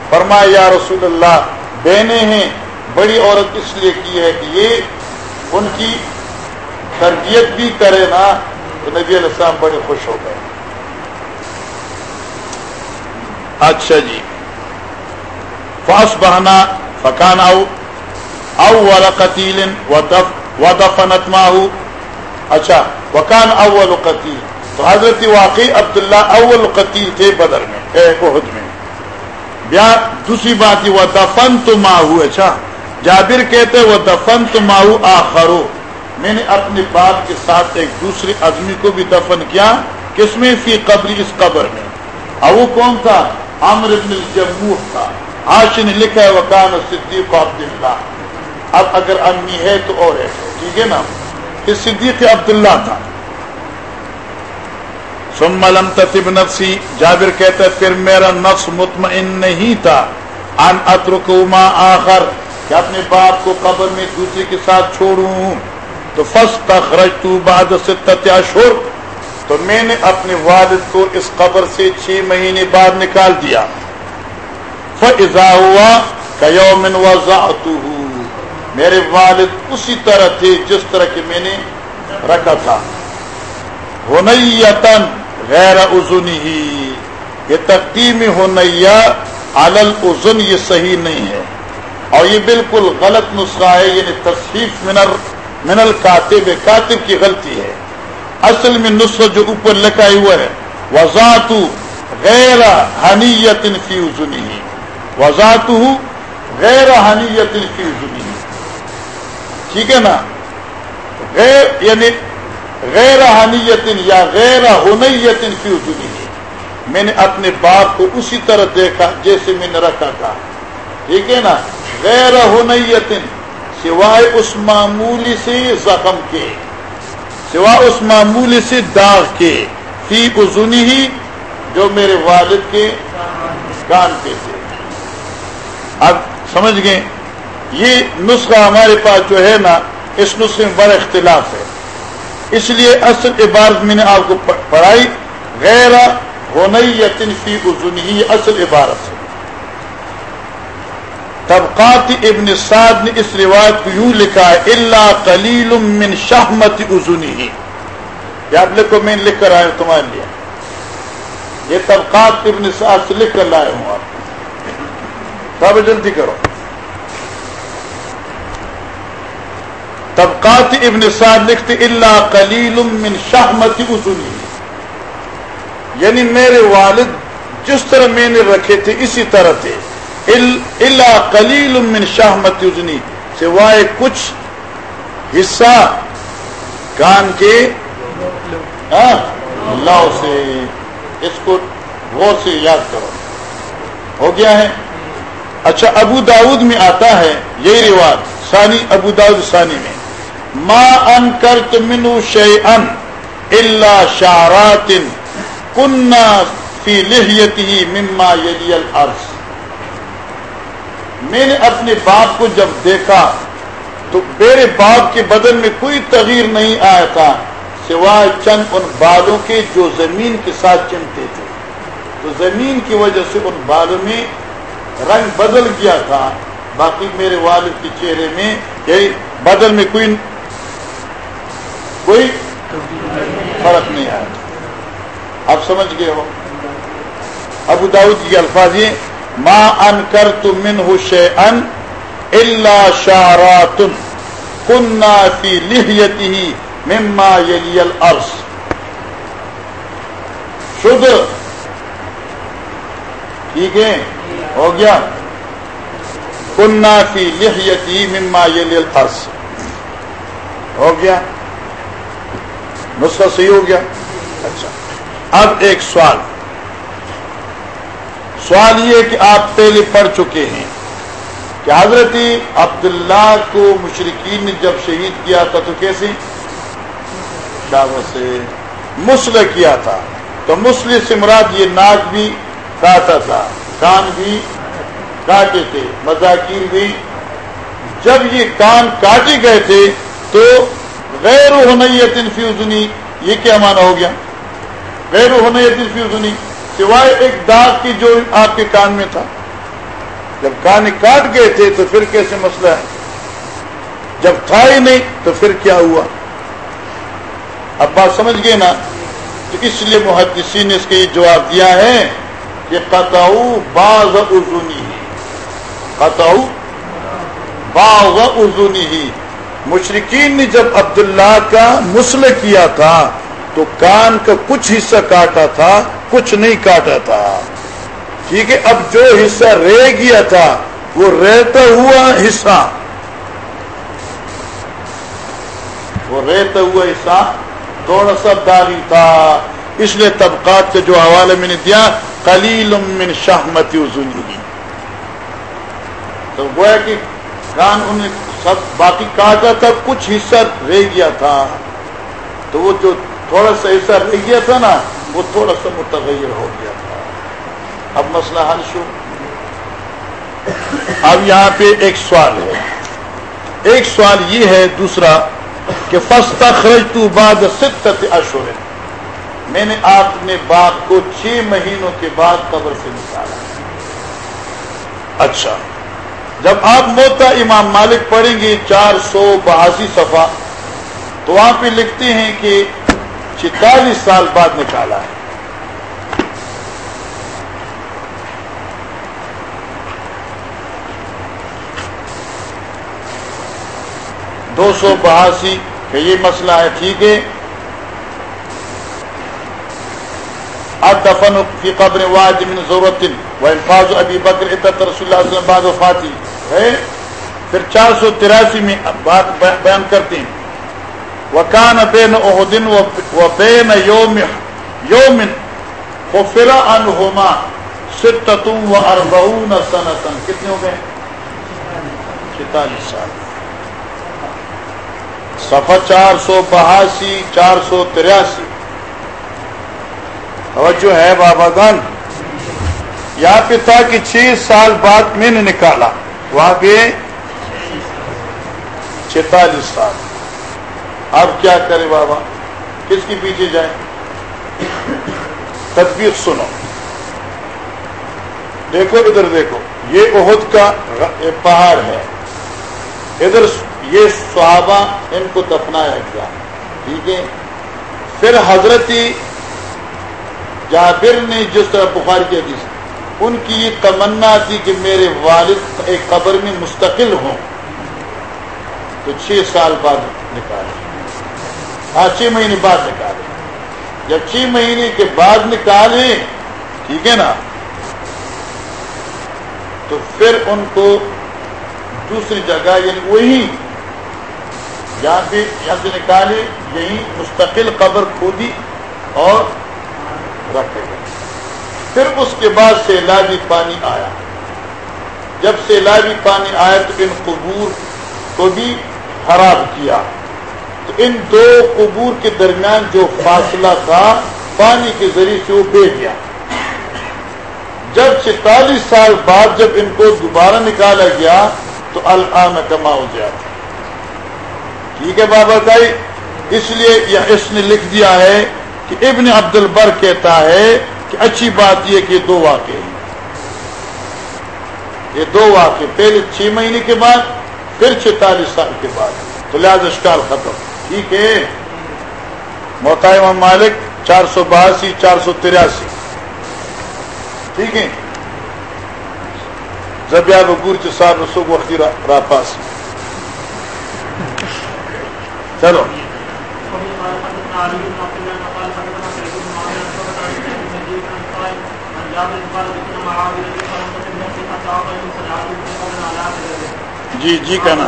فرمایا، یا رسول اللہ بہنے ہیں، بڑی عورت اس لیے کی ہے کہ یہ ان کی تربیت بھی کرے نا، تو نبی علیہ السلام بڑے خوش ہو گئے۔ اچھا جی۔ فاس بہانا فکان آؤ۔ اول قتیل ودفنت ماہو اچھا وکان اول قتیل. تو حضرت واقعی عبداللہ اول قتیل تھے بدر میں، اے عہد میں. بیا دوسری بات یہ دفن تو ماہو اچھا جابر کہتے وہ دفن تو ماہو آخرو. میں نے اپنے باپ کے ساتھ ایک دوسرے آدمی کو بھی دفن کیا، کس میں؟ فی قبری اس قبر میں. اور وہ کون تھا؟ عمر بن الجموح تھا. آج نے لکھا ہے، وکان صدیق عبداللہ. اب اگر امی ہے تو اور ہے۔ ٹھیک ہے نا؟ یہ صدیق عبداللہ تھا۔ ثم لم تطب نفسی۔ جابر کہتا ہے، پھر میرا نفس مطمئن نہیں تھا۔ ان اترکو ما آخر۔ کہ اپنے باپ کو قبر میں دوسرے کے ساتھ چھوڑوں۔ تو فس تخرج تو بعد ستیاشور تو میں نے اپنے والد کو اس قبر سے چھ مہینے بعد نکال دیا۔ فَإِذَا هُوَا کہ وَزَعْتُهُ میرے والد اسی طرح تھے جس طرح کے میں نے رکھا تھا۔ ہونیتن غیر ازنی ہی، یہ تقدیم ہونیا علل ازن یہ صحیح نہیں ہے۔ اور یہ بالکل غلط نسخہ ہے یعنی تصحیف منر من الکاتب، کاتب کی غلطی ہے۔ اصل میں نسخہ جو اوپر لکھا ہوا ہے وضاحت غیر حنیت فی ازنی وضاحت غیر حنیت فی ازنی ٹھیک ہے نا؟ غیر یعنی غیر حنیتن یا غیر حنیتن فی وجودی میں نے اپنے باپ کو اسی طرح دیکھا جیسے میں نے رکھا تھا۔ ٹھیک ہے نا؟ غیر حنیتن، سوائے اس معمولی سے زخم کے۔ سوائے اس معمولی سے داغ کے۔ فی ازنی ہی جو میرے والد کے کان پہ تھے۔ اب سمجھ گئے؟ یہ نسخہ ہمارے پاس جو ہے نا، اس نسخے میں بڑا اختلاف ہے۔ اس لیے اصل عبارت میں نے آپ کو پڑھائی، غیر ہونی فی ازنی اصل عبارت ہے۔ طبقات ابن سعد نے اس روایت کو یوں لکھا ہے اللہ کلیل من شہمت ازنی یا آپ لکھو میں لکھ کر آیا تمہارے لیے۔ یہ طبقات ابن سعد سے لکھ کر لائے ہوں آپ۔ تب جلدی کرو۔ طبقات ابن سعد لکھتے اللہ کلیل من شہمت یعنی میرے والد جس طرح میں نے رکھے تھے، اسی طرح تھے۔ اللہ کلیل من شہمت سوائے کچھ حصہ کان کے لاؤ سے، اس کو غور سے یاد کرو۔ ہو گیا ہے؟ اچھا ابو داود میں آتا ہے، یہی رواج ثانی، ابو داود ثانی میں۔ ما ان کر منو شے ان اللہ شارات کنہ فی لحیتی مما یلی الارض میں نے اپنے باپ کو جب دیکھا تو میرے باپ کے بدن میں کوئی تغیر نہیں آیا تھا، سوائے چند ان بالوں کے جو زمین کے ساتھ چمتے تھے۔ تو زمین کی وجہ سے ان بالوں میں رنگ بدل گیا تھا۔ باقی میرے والد کے چہرے میں یہی بدل میں کوئی کوئی فرق نہیں آیا آپ سمجھ گئے ہو؟ ابو داؤد کی الفاظ یہ ما ان کر تم من شے ان اللہ شاراتن کنہ فی لحیتی مما یلی الارض۔ شد ٹھیک ہے؟ ہو گیا۔ کنہ فی لحیتی مما یلی الارض۔ ہو گیا۔ نسخہ صحیح ہو گیا۔ اچھا۔ اب ایک سوال۔ سوال یہ کہ آپ پہلے پڑھ چکے ہیں کہ حضرت عبداللہ کو مشرقین نے جب شہید کیا تھا تو کیسے؟ سے۔ مسل کیا تھا۔ تو مسل سے مراد یہ ناک بھی کاٹا تھا، کان بھی کاٹے تھے، مذاکر بھی۔ جب یہ کان کاٹے گئے تھے تو غیر ہنیت فیوزنی یہ کیا مانا ہو گیا؟ غیر ہنیت فیوزنی سوائے ایک داغ کی جو آپ کے کان میں تھا۔ جب کان کاٹ گئے تھے تو پھر کیسے مسئلہ ہے؟ جب تھا ہی نہیں تو پھر کیا ہوا؟ اب بات سمجھ گئے نا؟ تو اس لیے محدثین نے اس کے یہ جواب دیا ہے کہ قطعو باز ازنی قطعو باز ازنی ہی مشرقین نے جب عبداللہ کا مسل کیا تھا تو کان کا کچھ حصہ کاٹا تھا، کچھ نہیں کاٹا تھا۔ ٹھیک ہے، اب جو حصہ رہ گیا تھا، وہ رہتا ہوا حصہ۔ وہ رہتا ہوا حصہ تھوڑا سا داری تھا۔ اس لیے طبقات کے جو حوالے میں نے دیا کلیل من شہمتی تو گویا کہ کان ان سب باقی کاٹا تھا کچھ حصہ رہ گیا تھا۔ تو وہ جو تھوڑا سا حصہ رہ گیا تھا نا، وہ تھوڑا سا متغیر ہو گیا تھا۔ اب مسئلہ حل شو۔ اب یہاں پہ ایک سوال ہے۔ ایک سوال یہ ہے، دوسرا کہ فستا خرج تو بعد ست اشور میں نے اپنے باپ کو چھ مہینوں کے بعد قبر سے نکالا۔ اچھا۔ جب آپ موتا امام مالک پڑھیں گے چار سو بہاسی صفحہ، تو وہاں پہ لکھتے ہیں کہ چالیس سال بعد نکالا ہے۔ دو سو بہاسی کہ یہ مسئلہ ہے، ٹھیک ہے۔ دفن فی قبر واحد من ضرورت و انفاظ ابی بکر عدت رسول اللہ علیہ وسلم بعد وفاتی۔ ہے، پھر چار سو تراسی میں بات بیان کرتے ہیں۔ وکان بین احدن و بین یوم یوم خفر انہما ستتم و اربعون سنتن کتنے ہو گئے؟ چتالیس سال۔ صفحہ چار سو بہاسی، چار سو تریاسی توجہ ہے بابا گن یا پتا کہ چھ سال بعد میں نے نکالا۔ وہاں پہ چینتالیس سال۔ اب کیا کرے بابا؟ کس کے پیچھے جائیں؟ تدبیر سنو۔ دیکھو ادھر دیکھو۔ یہ عہد کا پہاڑ ہے۔ ادھر یہ صحابہ ان کو دفنایا گیا۔ ٹھیک ہے؟ پھر حضرتی جابر نے جس طرح بخار کی حدیث ان کی یہ تمنا تھی کہ میرے والد ایک قبر میں مستقل ہوں۔ تو چھ سال بعد نکالے۔ ہاں چھ مہینے بعد نکالے۔ جب چھ مہینے کے بعد نکالے، ٹھیک ہے نا؟ تو پھر ان کو دوسری جگہ یعنی وہی، یہاں پہ، یہاں سے نکالے، یہی مستقل قبر کھودی اور رکھے گئے پھر اس کے بعد سیلابی پانی آیا۔ جب سیلابی پانی آیا تو ان قبور کو بھی خراب کیا۔ تو ان دو قبور کے درمیان جو فاصلہ تھا، پانی کے ذریعے سے وہ بے گیا۔ جب چالیس سال بعد جب ان کو دوبارہ نکالا گیا، تو الان کما ہو گیا۔ ٹھیک ہے بابا بھائی؟ اس لیے اس نے لکھ دیا ہے کہ ابن عبد البر کہتا ہے کہ اچھی بات یہ کہ دو واقع ہیں۔ یہ دو واقع پہلے چھ مہینے کے بعد، پھر چینتالیس سال کے بعد۔ تو لہٰذا اشکال ختم۔ ٹھیک ہے؟ موتا مالک چار سو باسی چار سو تراسی۔ ٹھیک ہے؟ زبیا ببور صاحب رسوخ وقتی راپاس چلو۔ جی جی کہنا۔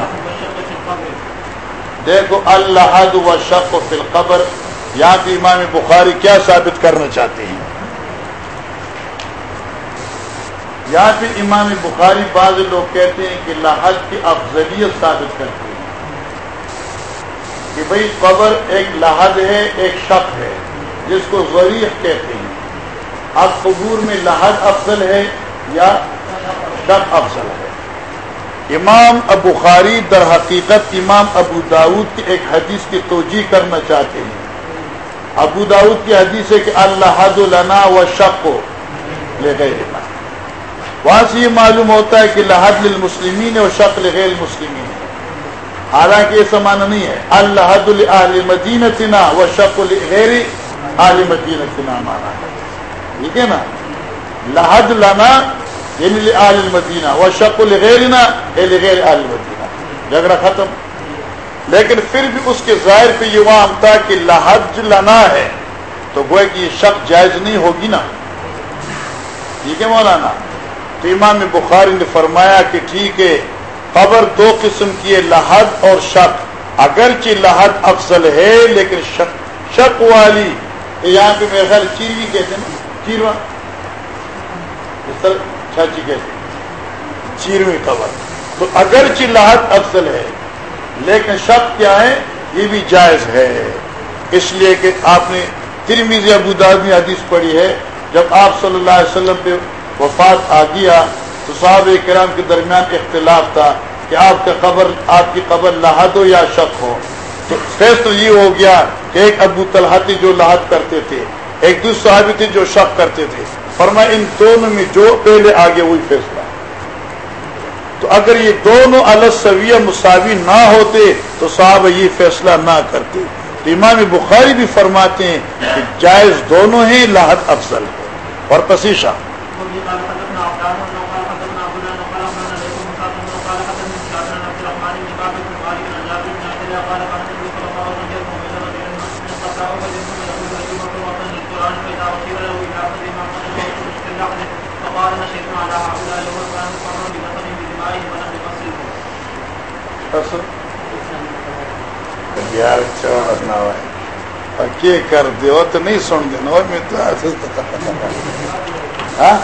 دیکھو اللہ و شک و فی القبر یہاں پہ امام بخاری کیا ثابت کرنا چاہتے ہیں؟ یہاں پہ امام بخاری بعض لوگ کہتے ہیں کہ لحد کی افضلیت ثابت کرتے ہیں۔ کہ بھئی قبر ایک لحد ہے، ایک شک ہے، جس کو ضریح کہتے ہیں۔ اب قبور میں لحد افضل ہے یا شک افضل ہے؟ امام ابو خاری در حقیقت امام ابو داود کی ایک حدیث کی توجہ کرنا چاہتے ہیں۔ ابو داود کی حدیث ہے کہ اللہ لنا و شک کو لے گئے وہاں سے یہ معلوم ہوتا ہے کہ لحد للمسلمین و شک لغیر المسلمین۔ حالانکہ یہ سمانا نہیں ہے۔ اللہ مدینہ و شک غیر عالمدینہ سنا مانا ہے۔ ٹھیک ہے نا لحد لنا یعنی آل المدینہ. و شکل غیر غیر آل المدینہ. جھگڑا ختم. لیکن پھر بھی اس کے ظاہر پہ یہ وہاں تھا کہ لحج لنا ہے. تو گوئے کہ یہ شک جائز نہیں ہوگی نا. ٹھیک ہے مولانا؟ تو امام بخاری نے فرمایا کہ ٹھیک ہے، قبر دو قسم کی ہے، لحد اور شک اگرچہ لحد افضل ہے، لیکن شک شک والی یہاں پہ میرے خیال چیروی کہتے ہیں نا. چیروا اس طرح کہتے چیرویں قبر تو اگرچہ لاحت افضل ہے لیکن شک کیا ہے یہ بھی جائز ہے اس لیے کہ آپ نے ترمیز ابو حدیث پڑھی ہے جب آپ صلی اللہ علیہ وسلم پہ وفات آ گیا تو صاحب کرام کے درمیان اختلاف تھا کہ آپ کا قبر، آپ کی قبر لاحد ہو یا شک ہو۔ تو فیصلہ یہ ہو گیا کہ ایک ابو تلحتی جو لاحت کرتے تھے۔ ایک دوسرے صحابی تھے جو شک کرتے تھے۔ فرما ان دونوں میں جو پہلے آگے وہی فیصلہ۔ تو اگر یہ دونوں السویہ مساوی نہ ہوتے، تو صاحب یہ فیصلہ نہ کرتے۔ تو امام بخاری بھی فرماتے ہیں کہ جائز دونوں ہیں لاحت افضل۔ ہے اور پسیشہ۔ کر دیو تو نہیں سن دے ہاں؟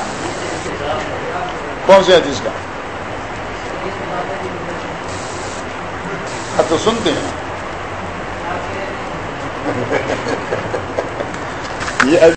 کون سی حدیث کا؟ ہاں، تو سنتے ہیں۔ یہ